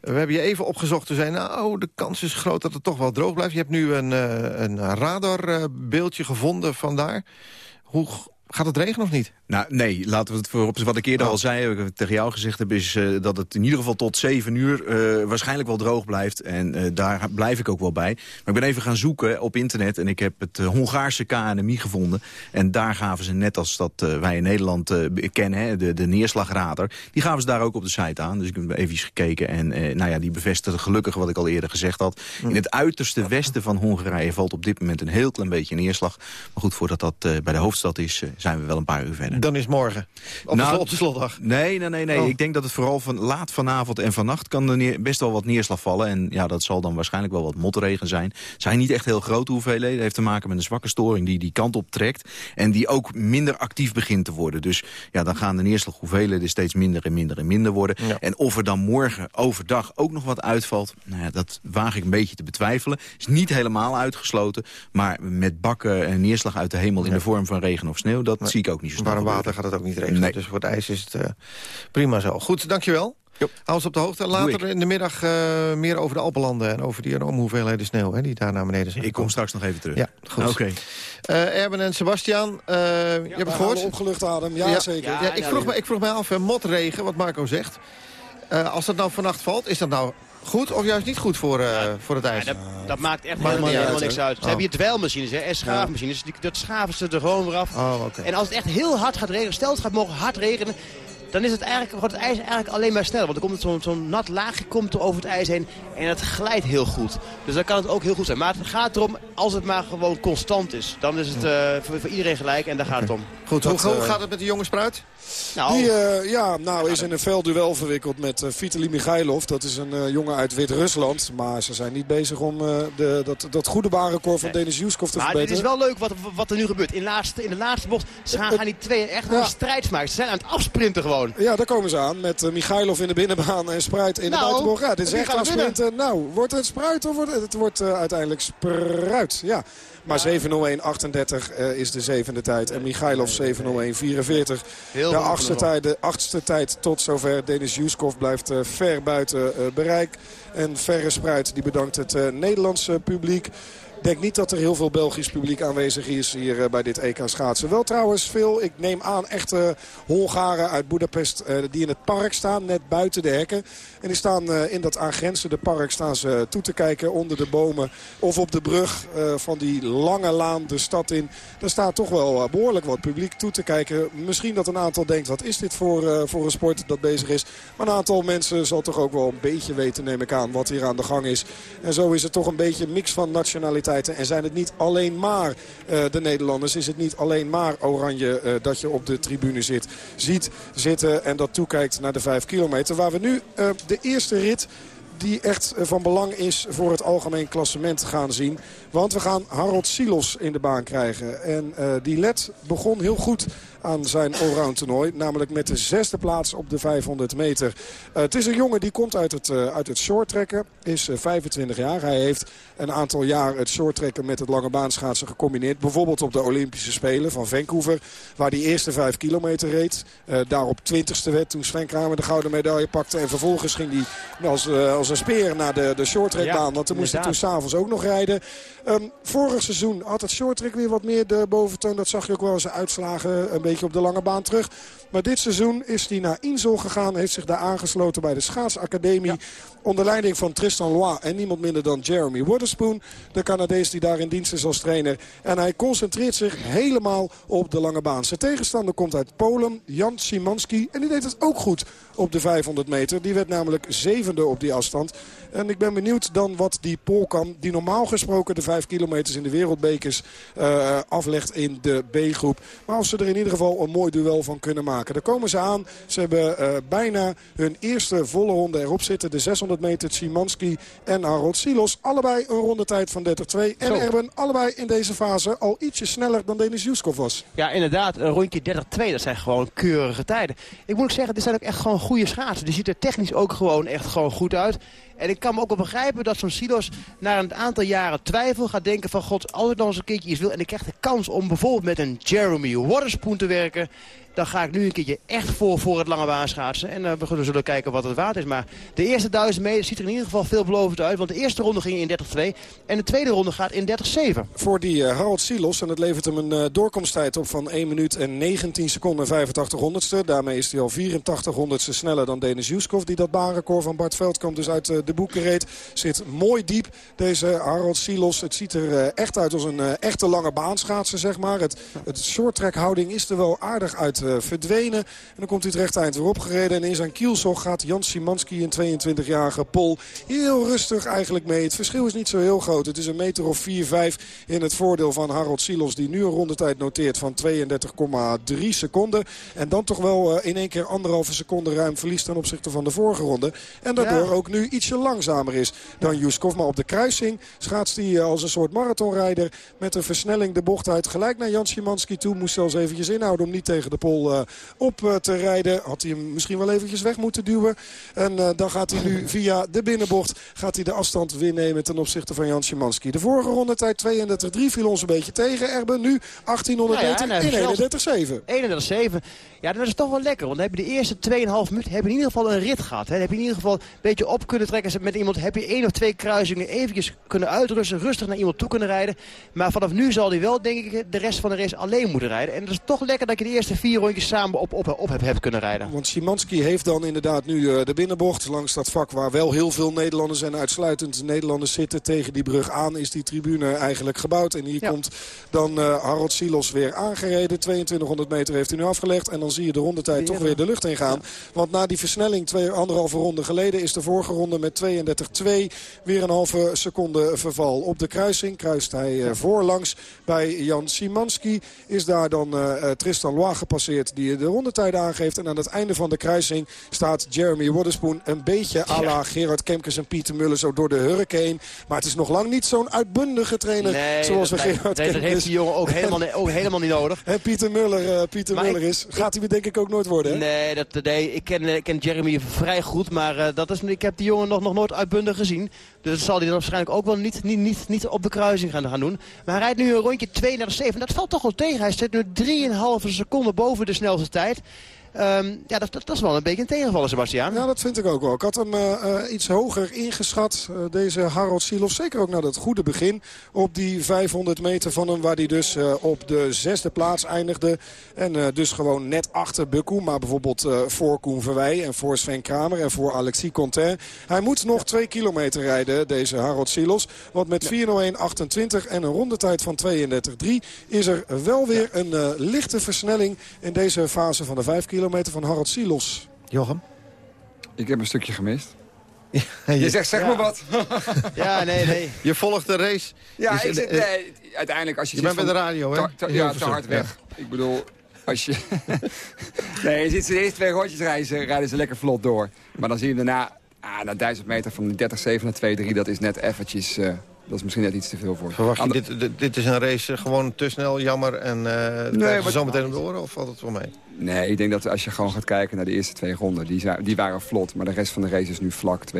We hebben je even opgezocht. Toen zei nou, de kans is groot dat het toch wel droog blijft. Je hebt nu een, eh, een radarbeeldje gevonden vandaar. Hoe gaat het regenen of niet? Nou, nee, laten we het voorop. Wat ik eerder Oh. al zei, wat ik tegen jou gezegd heb... is eh, dat het in ieder geval tot 7 uur eh, waarschijnlijk wel droog blijft. En eh, daar blijf ik ook wel bij. Maar ik ben even gaan zoeken op internet... en ik heb het Hongaarse KNMI gevonden. En daar gaven ze, net als dat wij in Nederland kennen... Hè, de, de neerslagradar, die gaven ze daar ook op de site aan. Dus ik heb even gekeken en nou ja, die bevestigde gelukkig... wat ik al eerder gezegd had. In het uiterste westen van Hongarije valt op dit moment... een heel klein beetje neerslag. Maar goed, voordat dat bij de hoofdstad is... zijn we wel een paar uur verder. Dan is morgen. Op, de, Nou, slot- op de slotdag. Nee, nee, nee. nee. Oh. Ik denk dat het vooral van laat vanavond en vannacht kan er neer- best wel wat neerslag vallen. En ja, dat zal dan waarschijnlijk wel wat motregen zijn. Het zijn niet echt heel grote hoeveelheden. Het heeft te maken met een zwakke storing die die kant op trekt. En die ook minder actief begint te worden. Dus ja, dan gaan de neerslaghoeveelheden steeds minder en minder en minder worden. En of er dan morgen overdag ook nog wat uitvalt, nou ja, dat waag ik een beetje te betwijfelen. Is niet helemaal uitgesloten. Maar met bakken en neerslag uit de hemel in de vorm van regen of sneeuw, dat zie ik ook niet zo snel Warm gebeuren. water gaat het ook niet regenen. Dus voor het ijs is het eh, prima zo. Goed, dankjewel. Hou ons op de hoogte. Later in de middag eh, meer over de Alpenlanden... en over die enorme hoeveelheden sneeuw hè, die daar naar beneden zijn. Ik kom straks nog even terug. Ja, goed. Oké. Eh, Erben en Sebastian, eh, je hebt het gehoord? opgelucht adem, ja, zeker. Ja, Ja, ik, ja, vroeg ja. me, ik vroeg me af, motregen, wat Marco zegt. Eh, als dat nou vannacht valt, is dat nou goed of juist niet goed voor, eh, voor het ijs? Dat, dat maakt echt helemaal, niet helemaal uit, niks uit. Ze Oh. hebben hier dweilmachines hè, en schaafmachines. Die, dat schaven ze er gewoon weer af. Oh, oké. En als het echt heel hard gaat regenen, stel het gaat morgen hard regenen... dan is het eigenlijk, wordt het ijs eigenlijk alleen maar sneller. Want dan komt zo'n zo'n nat laagje komt er over het ijs heen en het glijdt heel goed. Dus dan kan het ook heel goed zijn. Maar het gaat erom, als het maar gewoon constant is... dan is het eh, voor, voor iedereen gelijk en daar gaat het om. Goed, hoe, hoe eh, gaat het met de jonge spruit? Nou, Die eh, ja, nou, is in een veldduel verwikkeld met uh, Vitaly Michailov. Dat is een eh, jongen uit Wit-Rusland. Maar ze zijn niet bezig om eh, de, dat, dat goede baanrecord van Denis Juskov te Maar dit verbeteren. is wel leuk wat, wat er nu gebeurt. In, laatste, in de laatste bocht gaan, gaan die twee echt een strijd maken. Ze zijn aan het afsprinten gewoon. Ja, daar komen ze aan. Met uh, Michailov in de binnenbaan en Spruit in Nou, de buitenbocht. Ja, dit is echt er afsprinten. Nou, wordt het Spruit of wordt het, het wordt uh, uiteindelijk Spruit. Ja. Maar 7.01.38 uh, is de zevende tijd. En Michailov 7.01.44. Heel de achtste tijd, de achtste tijd tot zover. Denis Juskov blijft uh, ver buiten uh, bereik. En Verre Spruit die bedankt het uh, Nederlandse publiek. Denk niet dat er heel veel Belgisch publiek aanwezig is hier uh, bij dit EK schaatsen. Wel trouwens veel, ik neem aan, echte Hongaren uit Budapest uh, die in het park staan. Net buiten de hekken. En die staan uh, in dat aangrenzende park staan ze toe te kijken onder de bomen. Of op de brug van die lange laan de stad in. Daar staat toch wel behoorlijk wat publiek toe te kijken. Misschien dat een aantal denkt, wat is dit voor, voor een sport dat bezig is. Maar een aantal mensen zal toch ook wel een beetje weten, neem ik aan, wat hier aan de gang is. En zo is het toch een beetje een mix van En zijn het niet alleen maar uh, de Nederlanders, is het niet alleen maar oranje uh, dat je op de tribune zit, ziet zitten en dat toekijkt naar de vijf kilometer. Waar we nu uh, de eerste rit die echt van belang is voor het algemeen klassement gaan zien. Want we gaan Harold Silos in de baan krijgen. En die led begon heel goed aan zijn allround toernooi. Namelijk met de zesde plaats op de 500 meter. Eh, het is een jongen die komt uit het, uh, uit het shorttrekken. Is 25 jaar. Hij heeft een aantal jaar het shorttrekken met het lange baanschaatsen gecombineerd. Bijvoorbeeld op de Olympische Spelen van Vancouver. Waar die eerste 5 kilometer reed. daarop 20ste werd toen Sven Kramer de gouden medaille pakte. En vervolgens ging hij als, als een speer naar de, de shorttrackbaan. Ja, want toen moest hij toen s'avonds ook nog rijden. Um, vorig seizoen had het shorttrack weer wat meer de boventoon. Dat zag je ook wel in zijn uitslagen een beetje op de lange baan terug. Maar dit seizoen is hij naar Insel gegaan. Heeft zich daar aangesloten bij de schaatsacademie. Onder leiding van Tristan Loy en niemand minder dan Jeremy Waterspoon. De Canadees die daar in dienst is als trainer. En hij concentreert zich helemaal op de lange baan. Zijn tegenstander komt uit Polen, Jan Szymanski. En die deed het ook goed op de 500 meter. Die werd namelijk zevende op die afstand. En ik ben benieuwd dan wat die Pool kan. Die normaal gesproken de 5 kilometers in de wereldbekers uh, aflegt in de B-groep. Maar of ze er in ieder geval een mooi duel van kunnen maken. Daar komen ze aan. Ze hebben uh, bijna hun eerste volle ronde erop zitten. De 600 meter Szymanski en Harold Silos. Allebei een rondetijd van 30-2. En. Erben allebei in deze fase al ietsje sneller dan Denis Juskov was. Ja, inderdaad. Een rondje 30-2, dat zijn gewoon keurige tijden. Ik moet ook zeggen, dit zijn ook echt gewoon goede schaatsen. Die ziet er technisch ook gewoon echt gewoon goed uit. En ik kan me ook wel begrijpen dat zo'n Silos na een aantal jaren twijfel gaat denken van... God, als ik nog eens een keertje iets wil en ik krijg de kans om bijvoorbeeld met een Jeremy Waterspoon te werken... dan ga ik nu een keertje echt voor voor het lange baan schaatsen. En uh, we zullen kijken wat het waard is. Maar de eerste duizend meter ziet er in ieder geval veelbelovend uit. Want de eerste ronde ging in 30-2 en de tweede ronde gaat in 30-7. Voor die uh, Harold Silos. En dat levert hem een uh, doorkomsttijd op van 1 minuut en 19 seconden en 85 honderdste. Daarmee is hij al 84 honderdste sneller dan Denis Juskov. Die dat baanrecord van Bart Veldkamp dus uit de boeken reed. Zit mooi diep deze Harold Silos. Het ziet er echt uit als een echte lange baanschaatser zeg maar. Het, het short houding is er wel aardig uit verdwenen. En dan komt rechte eind weer opgereden. En in zijn kielzog gaat Jan Simanski, een 22-jarige Pol, heel rustig eigenlijk mee. Het verschil is niet zo heel groot. Het is een meter of 4, 5 in het voordeel van Harold Silos. Die nu een rondetijd noteert van 32,3 seconden. En dan toch wel uh, in één keer anderhalve seconde ruim verliest ten opzichte van de vorige ronde. En daardoor ja. ook nu ietsje langzamer is dan Juskov. Maar op de kruising schaatst hij uh, als een soort marathonrijder met een versnelling de bocht uit. Gelijk naar Jan Simanski toe. Moest zelfs eventjes inhouden om niet tegen de Pol uh, op te rijden. Had hij hem misschien wel eventjes weg moeten duwen. En dan gaat hij nu <laughs> via de binnenbocht gaat hij de afstand weer nemen ten opzichte van Jan Szymanski. De vorige rondetijd 32-3 viel ons een beetje tegen. Erben nu 1800 Nou ja, meter in 31-7. 31-7. Ja, dat is toch wel lekker. Want dan heb je de eerste 2,5 minuten heb je in ieder geval een rit gehad. Hè. Dan heb je in ieder geval een beetje op kunnen trekken met iemand. Heb je één of twee kruisingen eventjes kunnen uitrusten. Rustig naar iemand toe kunnen rijden. Maar vanaf nu zal hij wel, denk ik, de rest van de race alleen moeten rijden. En het is toch lekker dat je de eerste vier rondjes samen op, op, op hebt, hebt kunnen rijden. Want Szymanski heeft dan inderdaad nu uh, de binnenbocht langs dat vak waar wel heel veel Nederlanders en uitsluitend Nederlanders zitten. Tegen die brug aan is die tribune eigenlijk gebouwd. En hier ja. komt dan uh, Harold Silos weer aangereden. 2200 meter heeft hij nu afgelegd. En dan zie je de rondetijd toch weer de lucht in gaan. Ja. Want na die versnelling twee, anderhalve ronde geleden is de vorige ronde met 32-2 weer een halve seconde verval. Op de kruising kruist hij uh, voorlangs bij Jan Szymanski. Is daar dan uh, Tristan Loy gepasseerd die de rondetijd aangeeft. En aan het einde van de kruising staat Jeremy Waterspoon een beetje à la Gerard Kemkes en Pieter Mullen zo door de hurricane. Maar het is nog lang niet zo'n uitbundige trainer nee, zoals we Gerard nee, Kemkes. dat heeft die jongen ook helemaal, ook helemaal niet nodig. <laughs> En Pieter Muller, uh, Pieter maar Muller ik, is. Gaat hij denk ik ook nooit worden, hè? Nee, dat, nee ik, ken, ik ken Jeremy vrij goed. Maar uh, dat is, ik heb die jongen nog, nog nooit uitbundig gezien. Dus zal hij dan waarschijnlijk ook wel niet, niet, niet, niet op de kruising gaan, gaan doen. Maar hij rijdt nu een rondje 2 naar de 7. Dat valt toch wel tegen. Hij zit nu 3,5 seconden boven de snelste tijd. Um, ja, dat, dat, dat, is wel een beetje een tegenvaller, Sebastiaan. Ja, dat vind ik ook wel. Ik had hem uh, uh, iets hoger ingeschat, uh, deze Harold Silov. Zeker ook na dat goede begin op die 500 meter van hem... waar hij dus op de zesde plaats eindigde. En dus gewoon net achter Bukku. Maar bijvoorbeeld voor Koen Verwij en voor Sven Kramer en voor Alexis Contain. Hij moet nog twee kilometer rijden, deze Harold Silos. Want met 4.01.28 en een rondetijd van 32.3... is er wel weer een lichte versnelling in deze fase van de 5 kilometer kilometer van Harold Silos. Jochem? Ik heb een stukje gemist. Ja, je, je, zegt zeg ja. maar wat. <laughs> ja, nee, nee. Je volgt de race. Ja, Dus, ik zit, eh, nee, uiteindelijk als je... Je bent bij de radio, hè? ja, te hard weg. Ik bedoel, als je... <laughs> nee, je ziet ze de eerste twee rondjes rijden, rijden ze lekker vlot door. Maar dan zie je daarna, ah, na 1000 meter van 30, 7 naar 2, 3, dat is net eventjes... eh, Dat is misschien net iets te veel voor. Verwacht je, dit, dit, dit is een race eh, gewoon te snel, jammer en eh nee, maar- zo meteen om de oren? Of valt het wel mee? Nee, ik denk dat als je gewoon gaat kijken naar de eerste twee ronden... die, zijn- die waren vlot, maar de rest van de race is nu vlak. 2-3, 1-7,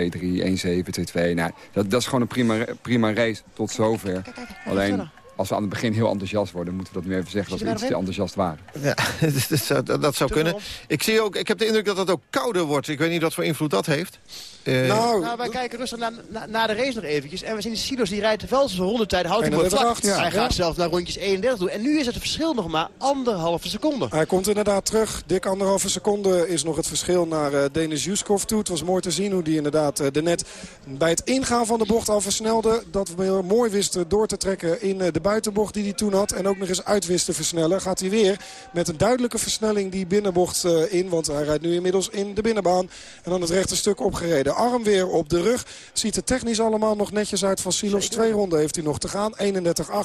2-2. Nou, dat, dat is gewoon een prima, prima race tot zover. Alleen, als we aan het begin heel enthousiast worden... moeten we dat nu even zeggen dat we iets te enthousiast waren. Ja, <laughs> dat zou, dat zou kunnen. Ik, zie ook, ik heb de indruk dat het ook kouder wordt. Ik weet niet wat voor invloed dat heeft. Eh, Nou, wij kijken rustig na, na, na de race nog eventjes. En we zien de Silos, die rijdt wel zijn rondetijd, houdt hij mooi vlak. 31,8, ja. Hij Ja. gaat zelfs naar rondjes 31 toe. En nu is het verschil nog maar anderhalve seconde. Hij komt inderdaad terug. Dik anderhalve seconde is nog het verschil naar eh Denis Juskov toe. Het was mooi te zien hoe die inderdaad eh, de net bij het ingaan van de bocht al versnelde. Dat we heel mooi wist eh, door te trekken in de buitenbocht die hij toen had. En ook nog eens uit wist te versnellen. Gaat hij weer met een duidelijke versnelling die binnenbocht eh, in. Want hij rijdt nu inmiddels in de binnenbaan. En dan het rechte stuk opgereden. Arm weer op de rug. Ziet er technisch allemaal nog netjes uit van Silos. Twee ronden heeft hij nog te gaan. 31-8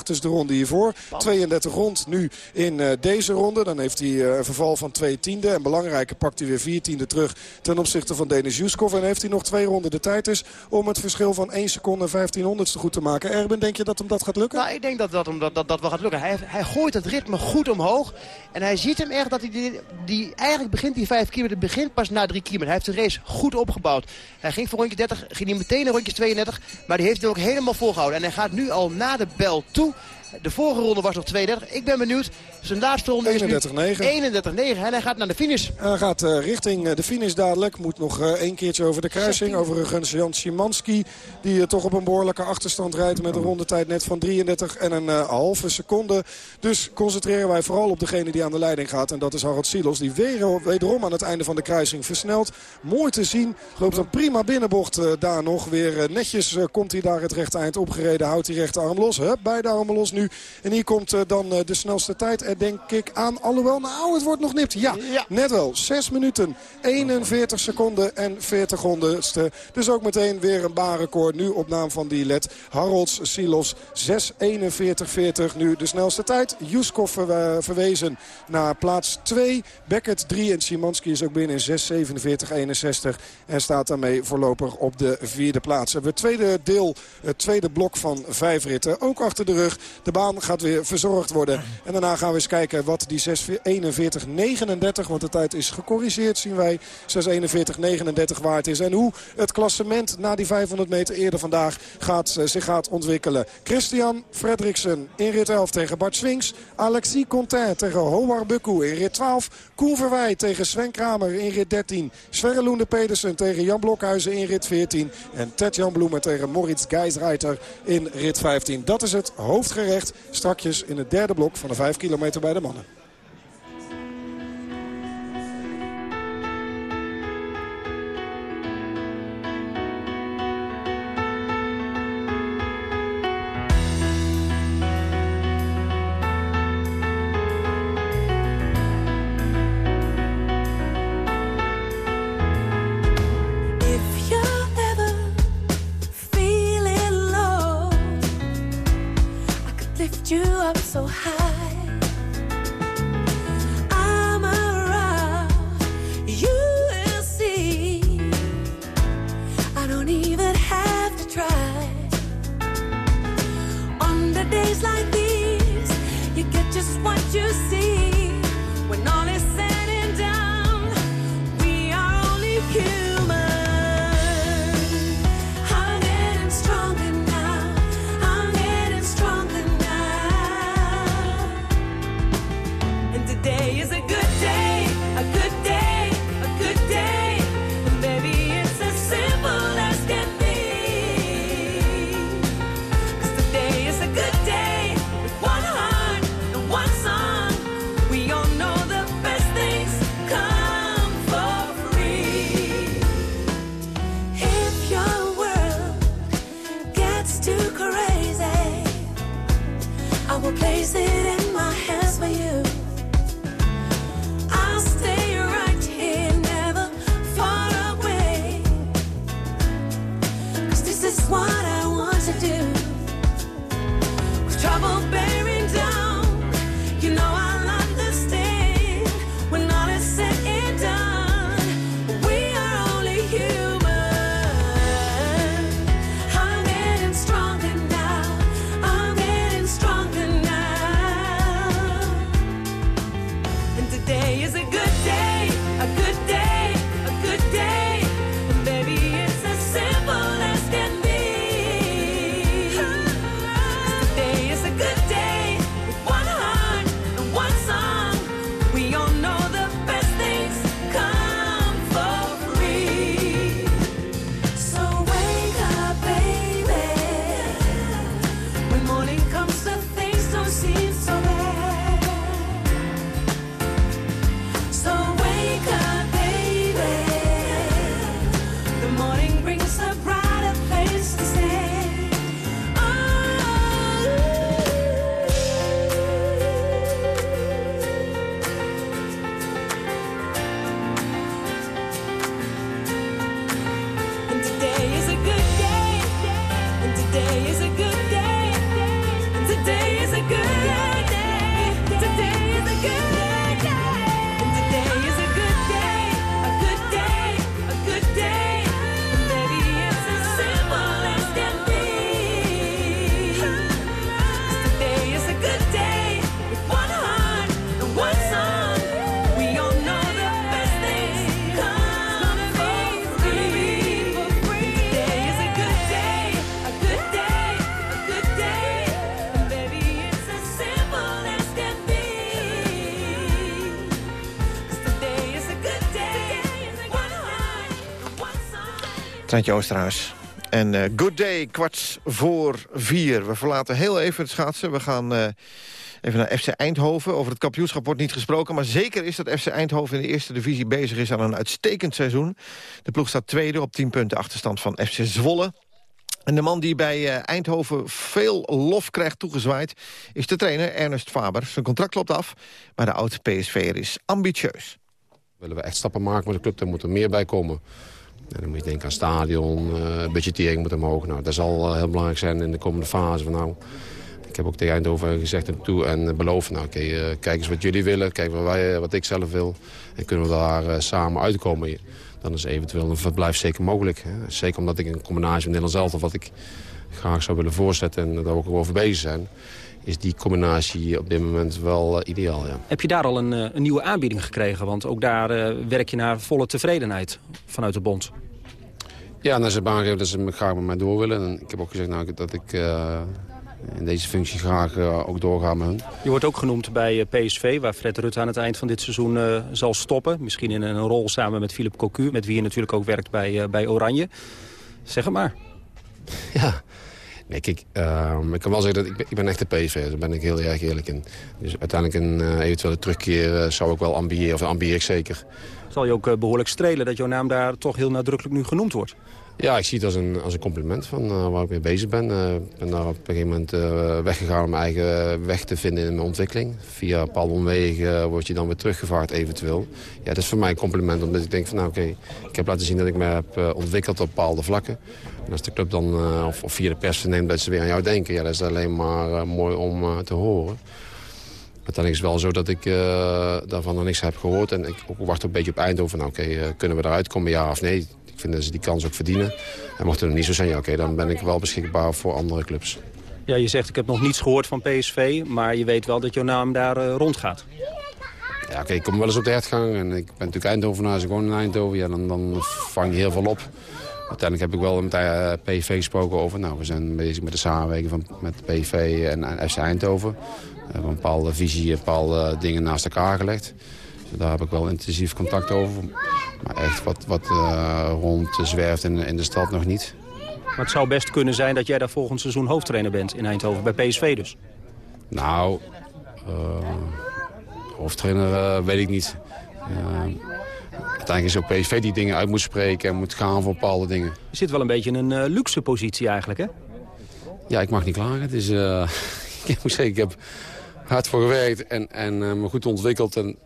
is de ronde hiervoor. 32 rond nu in eh, deze ronde. Dan heeft hij eh, een verval van twee tiende. En belangrijker pakt hij weer vier tiende terug ten opzichte van Denis Juskov. En heeft hij nog twee ronden de tijd is om het verschil van 1 seconde en 15 honderdste goed te maken. Erben, denk je dat hem dat gaat lukken? Nou, ik denk dat dat, hem- dat, dat, wel gaat lukken. Hij, hij gooit het ritme goed omhoog. En hij ziet hem echt dat hij die, die eigenlijk begint die 5 kilometer, begint pas na 3 kilometer. Hij heeft de race goed opgebouwd. Hij ging voor rondje 30, ging hij meteen naar rondje 32. Maar die heeft hij ook helemaal volgehouden. En hij gaat nu al na de bel toe. De vorige ronde was nog 32. Ik ben benieuwd. Zijn laatste ronde is nu 31,9. 31,9. En hij gaat naar de finish. Hij gaat eh, richting eh, de finish dadelijk. Moet nog eh, één keertje over de kruising. Overigens Jan Szymanski. Die eh, toch op een behoorlijke achterstand rijdt. Met een rondetijd net van 33 en een eh, halve seconde. Dus concentreren wij vooral op degene die aan de leiding gaat. En dat is Harold Silos. Die weer, wederom aan het einde van de kruising versnelt. Mooi te zien. Loopt een prima binnenbocht eh, daar nog. Weer eh, netjes eh, komt hij daar het rechte eind opgereden. Houdt die rechterarm los. Hup, beide armen los nu. En hier komt eh, dan eh, de snelste tijd er denk ik aan. Alhoewel, nou het wordt nog nipt. Ja, net wel. 6 minuten, 41 seconden en 40 honderdste. Dus ook meteen weer een baanrecord. Nu op naam van die led. Harolds Silos 6.41.40. Nu de snelste tijd. Juskov ver- verwezen naar plaats 2. Beckett 3 en Simanski is ook binnen in 6.47.61. En staat daarmee voorlopig op de vierde plaats. We hebben het tweede deel, het tweede blok van vijf ritten. Ook achter de rug. De baan gaat weer verzorgd worden. En daarna gaan we eens kijken wat die 6.41.39, want de tijd is gecorrigeerd, zien wij. 6.41.39 waard is. En hoe het klassement na die 500 meter eerder vandaag gaat, eh, zich gaat ontwikkelen. Christian Fredriksen in rit 11 tegen Bart Swings. Alexis Contain tegen Howard Bukku in rit 12. Koen Verwij tegen Sven Kramer in rit 13. Sverre Loende Pedersen tegen Jan Blokhuizen in rit 14. En Ted Jan Bloemen tegen Moritz Geisreiter in rit 15. Dat is het hoofdgerecht strakjes in het derde blok van de 5 kilometer bij de mannen. Oosterhuis. En eh, good day, kwart voor vier. We verlaten heel even het schaatsen. We gaan eh, even naar FC Eindhoven. Over het kampioenschap wordt niet gesproken. Maar zeker is dat FC Eindhoven in de eerste divisie bezig is aan een uitstekend seizoen. De ploeg staat tweede op 10 punten achterstand van FC Zwolle. En de man die bij eh, Eindhoven veel lof krijgt toegezwaaid... is de trainer Ernest Faber. Zijn contract loopt af, maar de oud-PSV'er is ambitieus. Willen we echt stappen maken met de club, dan moet er meer bij komen. En dan moet je denken aan stadion, uh, budgettering moet omhoog. Nou, dat zal uh, heel belangrijk zijn in de komende fase. Van, nou, ik heb ook tegen Eindhoven gezegd en toe en beloofd... Nou, uh, kijk eens wat jullie willen, kijk wat, wij, wat ik zelf wil. En kunnen we daar samen uitkomen. Dan is eventueel een verblijf zeker mogelijk. Hè. Zeker omdat ik een combinatie met Nederlands zelf... wat ik graag zou willen voorzetten en daar ook over bezig zijn is die combinatie op dit moment wel uh, ideaal. Ja. Heb je daar al een, uh, een, nieuwe aanbieding gekregen? Want ook daar uh, werk je naar volle tevredenheid vanuit de bond. Ja, nou, ze hebben aangegeven dat ze me graag met mij door willen. En ik heb ook gezegd nou, dat ik in deze functie graag ook doorga met hun. Je wordt ook genoemd bij PSV, waar Fred Rutte aan het eind van dit seizoen zal stoppen. Misschien in een rol samen met Philip Cocu, met wie je natuurlijk ook werkt bij, bij Oranje. Zeg het maar. <laughs> Ja, Nee, kijk, uh, ik kan wel zeggen dat ik ben, ik ben echt een PSV. Daar ben ik heel erg eerlijk in. Dus uiteindelijk een uh, eventuele terugkeer uh, zou ik wel ambiëren, of ambieer ik zeker. Zal je ook uh, behoorlijk strelen dat jouw naam daar toch heel nadrukkelijk nu genoemd wordt? Ja, ik zie het als een, als een compliment van waar ik mee bezig ben. Ik ben daar op een gegeven moment weggegaan om mijn eigen weg te vinden in mijn ontwikkeling. Via bepaalde omwegen word je dan weer teruggevaard eventueel. Ja, dat is voor mij een compliment, omdat ik denk van nou oké, ik heb laten zien dat ik me heb ontwikkeld op bepaalde vlakken. En als de club dan, uh, of, of, via de pers verneemt dat ze weer aan jou denken... ja, dat is alleen maar uh, mooi om uh, te horen. Uiteindelijk is het wel zo dat ik daarvan nog niks heb gehoord. En ik wacht ook een beetje op Eindhoven. Nou, oké, kunnen we eruit komen, ja of nee? Ik vind dat ze die kans ook verdienen. En mocht het er niet zo zijn, ja, oké, dan ben ik wel beschikbaar voor andere clubs. Ja, je zegt, ik heb nog niets gehoord van PSV... maar je weet wel dat jouw naam daar rondgaat. Ja, oké, ik kom wel eens op de hertgang. En ik ben natuurlijk Eindhovenaar, ik woon in Eindhoven. Ja, dan, dan vang je heel veel op. Uiteindelijk heb ik wel met de PV gesproken over... nou, we zijn bezig met de samenwerking van, met en, en FC Eindhoven. We hebben een bepaalde visie, een bepaalde dingen naast elkaar gelegd. Daar heb ik wel intensief contact over. Maar echt wat, wat uh, rond zwerft in, in de stad nog niet. Maar het zou best kunnen zijn dat jij daar volgend seizoen hoofdtrainer bent in Eindhoven, bij PSV dus. Nou, uh, hoofdtrainer uh, weet ik niet. Uiteindelijk is ook PSV die dingen uit moet spreken en moet gaan voor bepaalde dingen. Je zit wel een beetje in een luxe positie eigenlijk, hè? Ja, ik mag niet klagen. Het is, <laughs> ik moet zeggen, ik heb hard voor gewerkt en, en me goed ontwikkeld. En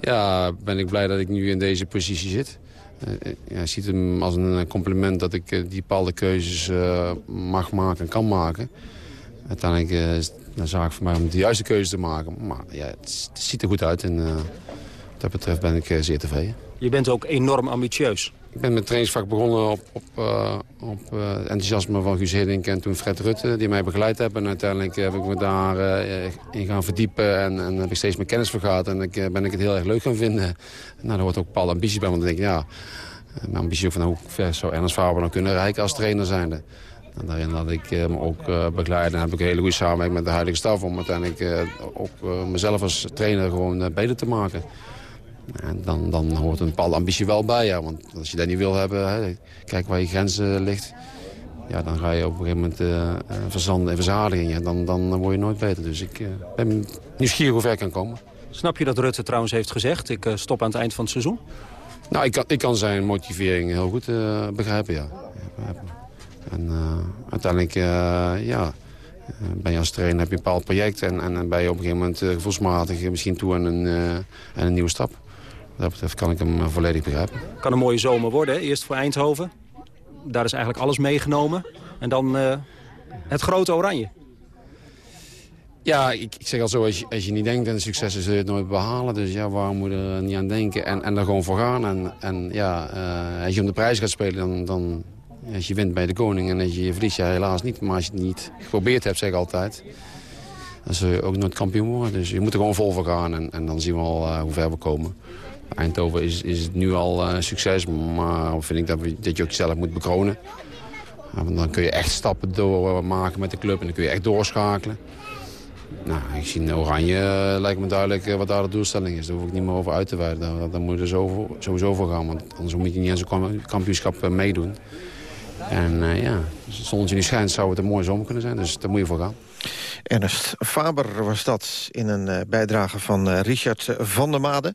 ja, ben ik blij dat ik nu in deze positie zit. ja, je ziet hem als een compliment dat ik die bepaalde keuzes mag maken en kan maken. Uiteindelijk is het zaak voor mij om de juiste keuze te maken. Maar ja, het ziet er goed uit en wat dat betreft ben ik zeer tevreden. Je bent ook enorm ambitieus. Ik ben mijn trainingsvak begonnen op, op, uh, op uh, enthousiasme van Guus Hiddink en toen Fred Rutte, die mij begeleid hebben. En uiteindelijk heb ik me daarin uh, in gaan verdiepen en, en heb ik steeds meer kennis vergaat. En ik, ben ik het heel erg leuk gaan vinden. Nou, daar hoort ook bepaalde ambitie bij, want dan denk ik, ja, mijn ambitie van hoe ver zou Ernst Faber dan kunnen rijken als trainer zijnde. En daarin laat ik me ook begeleiden en heb ik een hele goede samenwerking met de huidige staf om uiteindelijk ook mezelf als trainer gewoon beter te maken. Dan, dan hoort een bepaalde ambitie wel bij, ja. Want als je dat niet wil hebben, hè, kijk waar je grenzen ligt... Ja, dan ga je op een gegeven moment uh, verzanden en verzadiging. dan, dan word je nooit beter. Dus ik uh, ben nieuwsgierig hoe ver ik kan komen. Snap je dat Rutte trouwens heeft gezegd, ik uh, stop aan het eind van het seizoen? Nou, ik kan, ik kan zijn motivering heel goed begrijpen, ja. En uiteindelijk, ja, ben je als trainer, heb je een bepaald project... en, en ben je op een gegeven moment gevoelsmatig misschien toe aan een, aan een nieuwe stap. Dat betreft kan ik hem eh, volledig begrijpen. Kan een mooie zomer worden, hè? eerst voor Eindhoven. Daar is eigenlijk alles meegenomen. En dan uh, het grote oranje. Ja, ik, ik, zeg al zo, als je, als je niet denkt aan de successen zul je het nooit behalen. Dus ja, waarom moet je er niet aan denken en, en er gewoon voor gaan. En, en ja, uh, als je om de prijs gaat spelen, dan, dan als je wint bij de koning en als je verliest, ja helaas niet. Maar als je het niet geprobeerd hebt, zeg ik altijd, dan zul je ook nooit kampioen worden. Dus je moet er gewoon vol voor gaan en, en dan zien we al uh, hoe ver we komen. Eindhoven is, is nu al een succes, maar vind ik dat, we, dat je ook zelf moet bekronen. want dan kun je echt stappen doormaken met de club en dan kun je echt doorschakelen. Nou, ik zie Oranje eh, lijkt me duidelijk eh, wat daar de doelstelling is. Daar hoef ik niet meer over uit te wijden. Daar, moet je er sowieso voor gaan. Want anders moet je niet aan zo'n kampioenschap eh, meedoen. En eh, ja, het zonnetje niet schijnt zou het een mooie zomer kunnen zijn. Dus daar moet je voor gaan. Ernest Faber was dat in een eh, bijdrage van eh, Richard van der Made...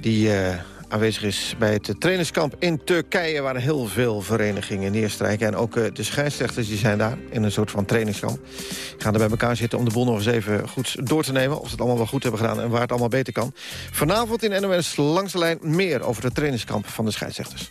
die eh, aanwezig is bij het trainingskamp in Turkije... waar heel veel verenigingen neerstrijken. En ook de scheidsrechters die zijn daar in een soort van trainingskamp. Gaan er bij elkaar zitten om de boel nog eens even goed door te nemen... of ze het allemaal wel goed hebben gedaan en waar het allemaal beter kan. Vanavond in NOS Langs de Lijn meer over het trainingskamp van de scheidsrechters.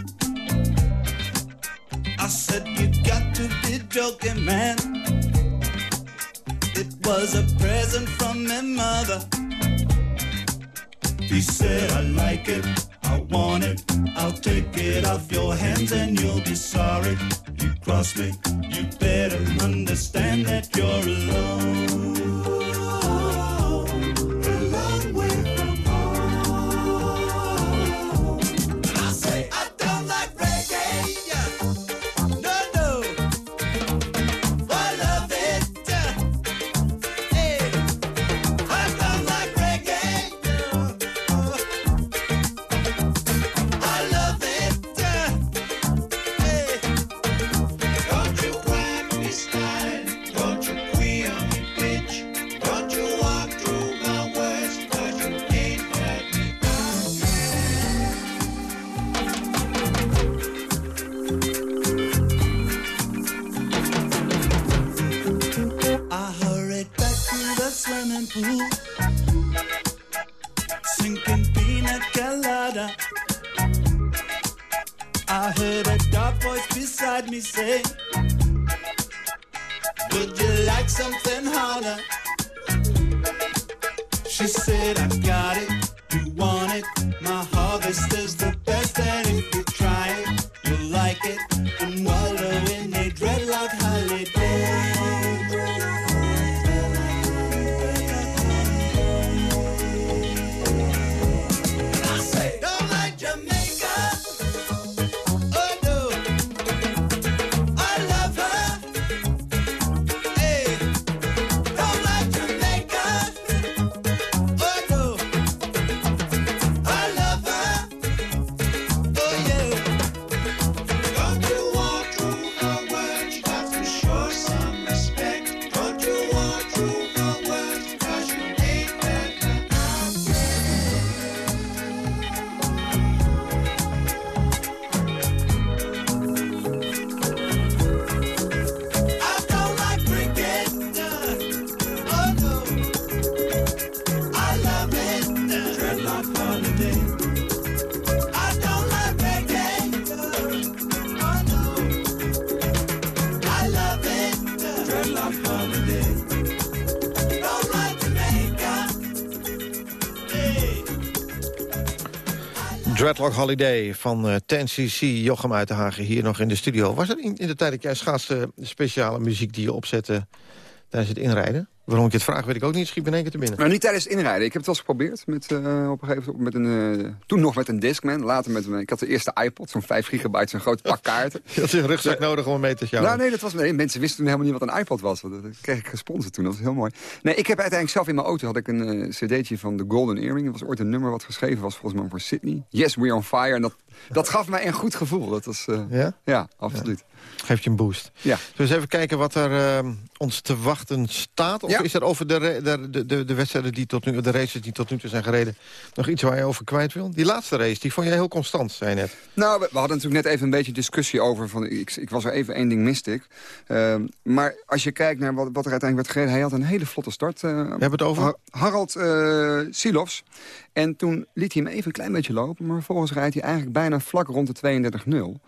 Like it. Dreadlock Holiday van eh 10cc Jochem Uitenhagen hier nog in de studio. Was er in, in de tijd dat jij schaatste speciale muziek die je opzette tijdens het inrijden? Waarom ik het vraag, weet ik ook niet. Schiet in één keer te binnen. Nou, niet tijdens het inrijden. Ik heb het wel eens geprobeerd. Met, eh, op een gegeven moment met een, eh, toen nog met een Discman. Later met een, ik had de eerste iPod, zo'n 5 gigabyte, zo'n groot pak kaarten. <laughs> Je had een rugzak nodig om mee te sjouwen. Nou, nee, dat was, nee, mensen wisten toen helemaal niet wat een iPod was. Dat kreeg ik gesponsord toen, dat was heel mooi. Nee, ik heb uiteindelijk zelf in mijn auto had ik een eh, cd'tje van The Golden Earring. Dat was ooit een nummer wat geschreven was volgens mij voor Sydney. Yes, we're on fire. En dat, dat gaf mij een goed gevoel. Dat was, Ja? Ja, absoluut. Geeft je een boost. Ja. Zullen we eens even kijken wat er eh, ons te wachten staat? Of Ja. is er over de, de, de, de, de wedstrijden die tot nu, de races die tot nu toe zijn gereden... nog iets waar je over kwijt wil? Die laatste race, die vond jij heel constant, zei je net. Nou, we, we hadden natuurlijk net even een beetje discussie over. Van, ik, ik was er even één ding miste ik. Ehm, maar als je kijkt naar wat, wat er uiteindelijk werd gereden... hij had een hele vlotte start. we hebben het over? Harald eh Silovs. En toen liet hij hem even een klein beetje lopen... maar vervolgens rijdt hij eigenlijk bijna vlak rond de 32-0.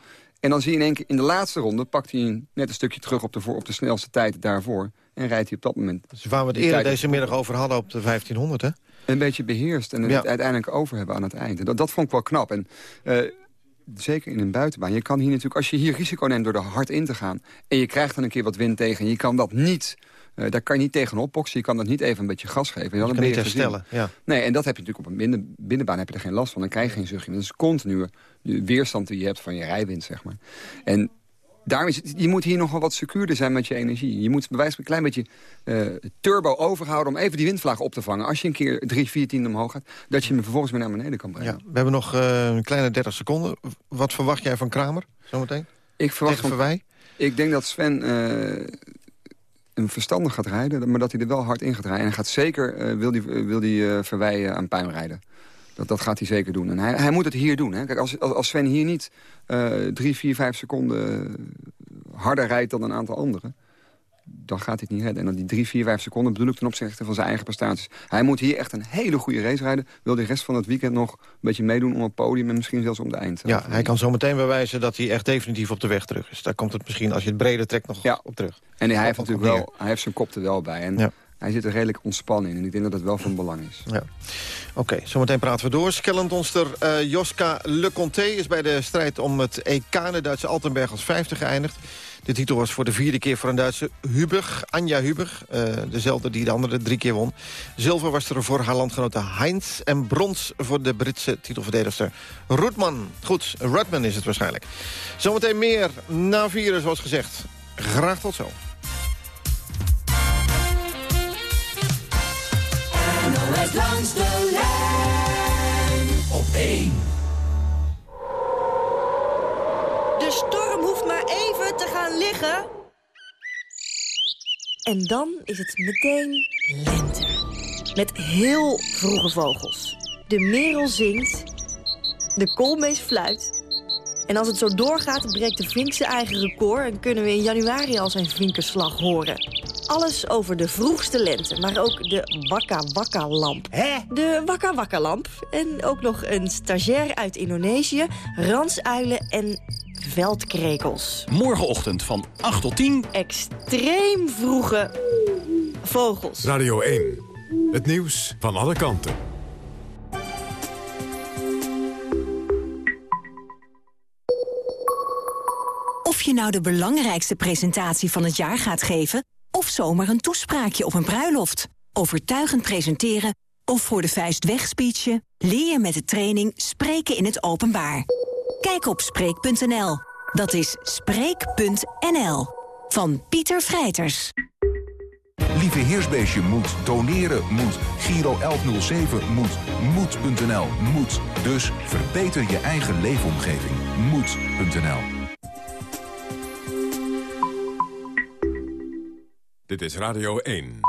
En dan zie je in één keer in de laatste ronde... pakt hij net een stukje terug op de, voor, op de snelste tijd daarvoor... en rijdt hij op dat moment... Dus waar we het eerder deze middag over hadden op de 1500, hè? een beetje beheerst en het Ja. uiteindelijk over hebben aan het eind. Dat, dat vond ik wel knap. En eh, zeker in een buitenbaan. Je kan hier natuurlijk, als je hier risico neemt door er hard in te gaan... en je krijgt dan een keer wat wind tegen en je kan dat niet... eh, daar kan je niet tegenop boksen. Je kan dat niet even een beetje gas geven. En dan kan ben niet je herstellen, ja. Nee, en dat heb je natuurlijk op een binnen, binnenbaan heb je er geen last van. Dan krijg je geen zuchtje. Dat is continu de weerstand die je hebt van je rijwind, zeg maar. En daarom is het, je moet hier nog wel wat secuurder zijn met je energie. Je moet bij wijze van een klein beetje eh, turbo overhouden... om even die windvlaag op te vangen. Als je een keer drie, vier tienden omhoog gaat... dat je hem vervolgens weer naar beneden kan brengen. We hebben nog eh, een kleine 30 seconden. Wat verwacht jij van Kramer zometeen? Ik verwacht Tegen van-? Ik denk dat Sven een verstandig gaat rijden... maar dat hij er wel hard in gaat rijden. En hij gaat zeker, eh, wil die, wil die eh, Verwij eh, aan puin rijden. Dat, dat gaat hij zeker doen. En hij, hij moet het hier doen. Hè. Kijk, als, als Sven hier niet eh, drie, vier, vijf seconden harder rijdt dan een aantal anderen... dan gaat hij het niet redden. En dan die drie, vier, vijf seconden bedoel ik ten opzichte van zijn eigen prestaties. Hij moet hier echt een hele goede race rijden. Wil de rest van het weekend nog een beetje meedoen om het podium... en misschien zelfs om de eind. Ja, hij kan zo meteen bewijzen dat hij echt definitief op de weg terug is. Daar komt het misschien, als je het breder trekt, nog op terug. En hij heeft natuurlijk wel, hij heeft zijn kop er wel bij. En Ja. Hij zit er redelijk ontspannen in. En ik denk dat dat wel van belang is. Ja. Oké, zometeen praten we door. Skellendonster uh, Joska Leconte is bij de strijd om het EK in de Duitse Altenberg als vijfde geëindigd. De titel was voor de vierde keer voor een Duitse Hubig, Anja Hubig. eh, dezelfde die de andere drie keer won. Zilver was er voor haar landgenote Heinz. En brons voor de Britse titelverdedigster Roetman. Goed, Rutman is het waarschijnlijk. Zometeen meer na vieren, zoals gezegd. Graag tot zo. De op 1. De storm hoeft maar even te gaan liggen. En dan is het meteen lente. Met heel vroege vogels. De merel zingt. De koolmees fluit. En als het zo doorgaat, breekt de vink zijn eigen record... en kunnen we in januari al zijn vinkerslag horen. Alles over de vroegste lente, maar ook de Wakka Wakka lamp. De Wakka Wakka lamp. En ook nog een stagiair uit Indonesië, ransuilen en veldkrekels. Morgenochtend van 8 tot 10. Extreem vroege vogels. Radio 1. Het nieuws van alle kanten. Of je nou de belangrijkste presentatie van het jaar gaat geven... of zomaar een toespraakje op een bruiloft. Overtuigend presenteren of voor de vuist wegspeechen... leer je met de training Spreken in het Openbaar. Kijk op Spreek.nl. Dat is Spreek.nl. Van Pieter Vrijters. Lieve Heersbeestje moet, doneren moet, Giro 1107 moet, moed.nl moet. Dus verbeter je eigen leefomgeving. Moed.nl Dit is Radio 1.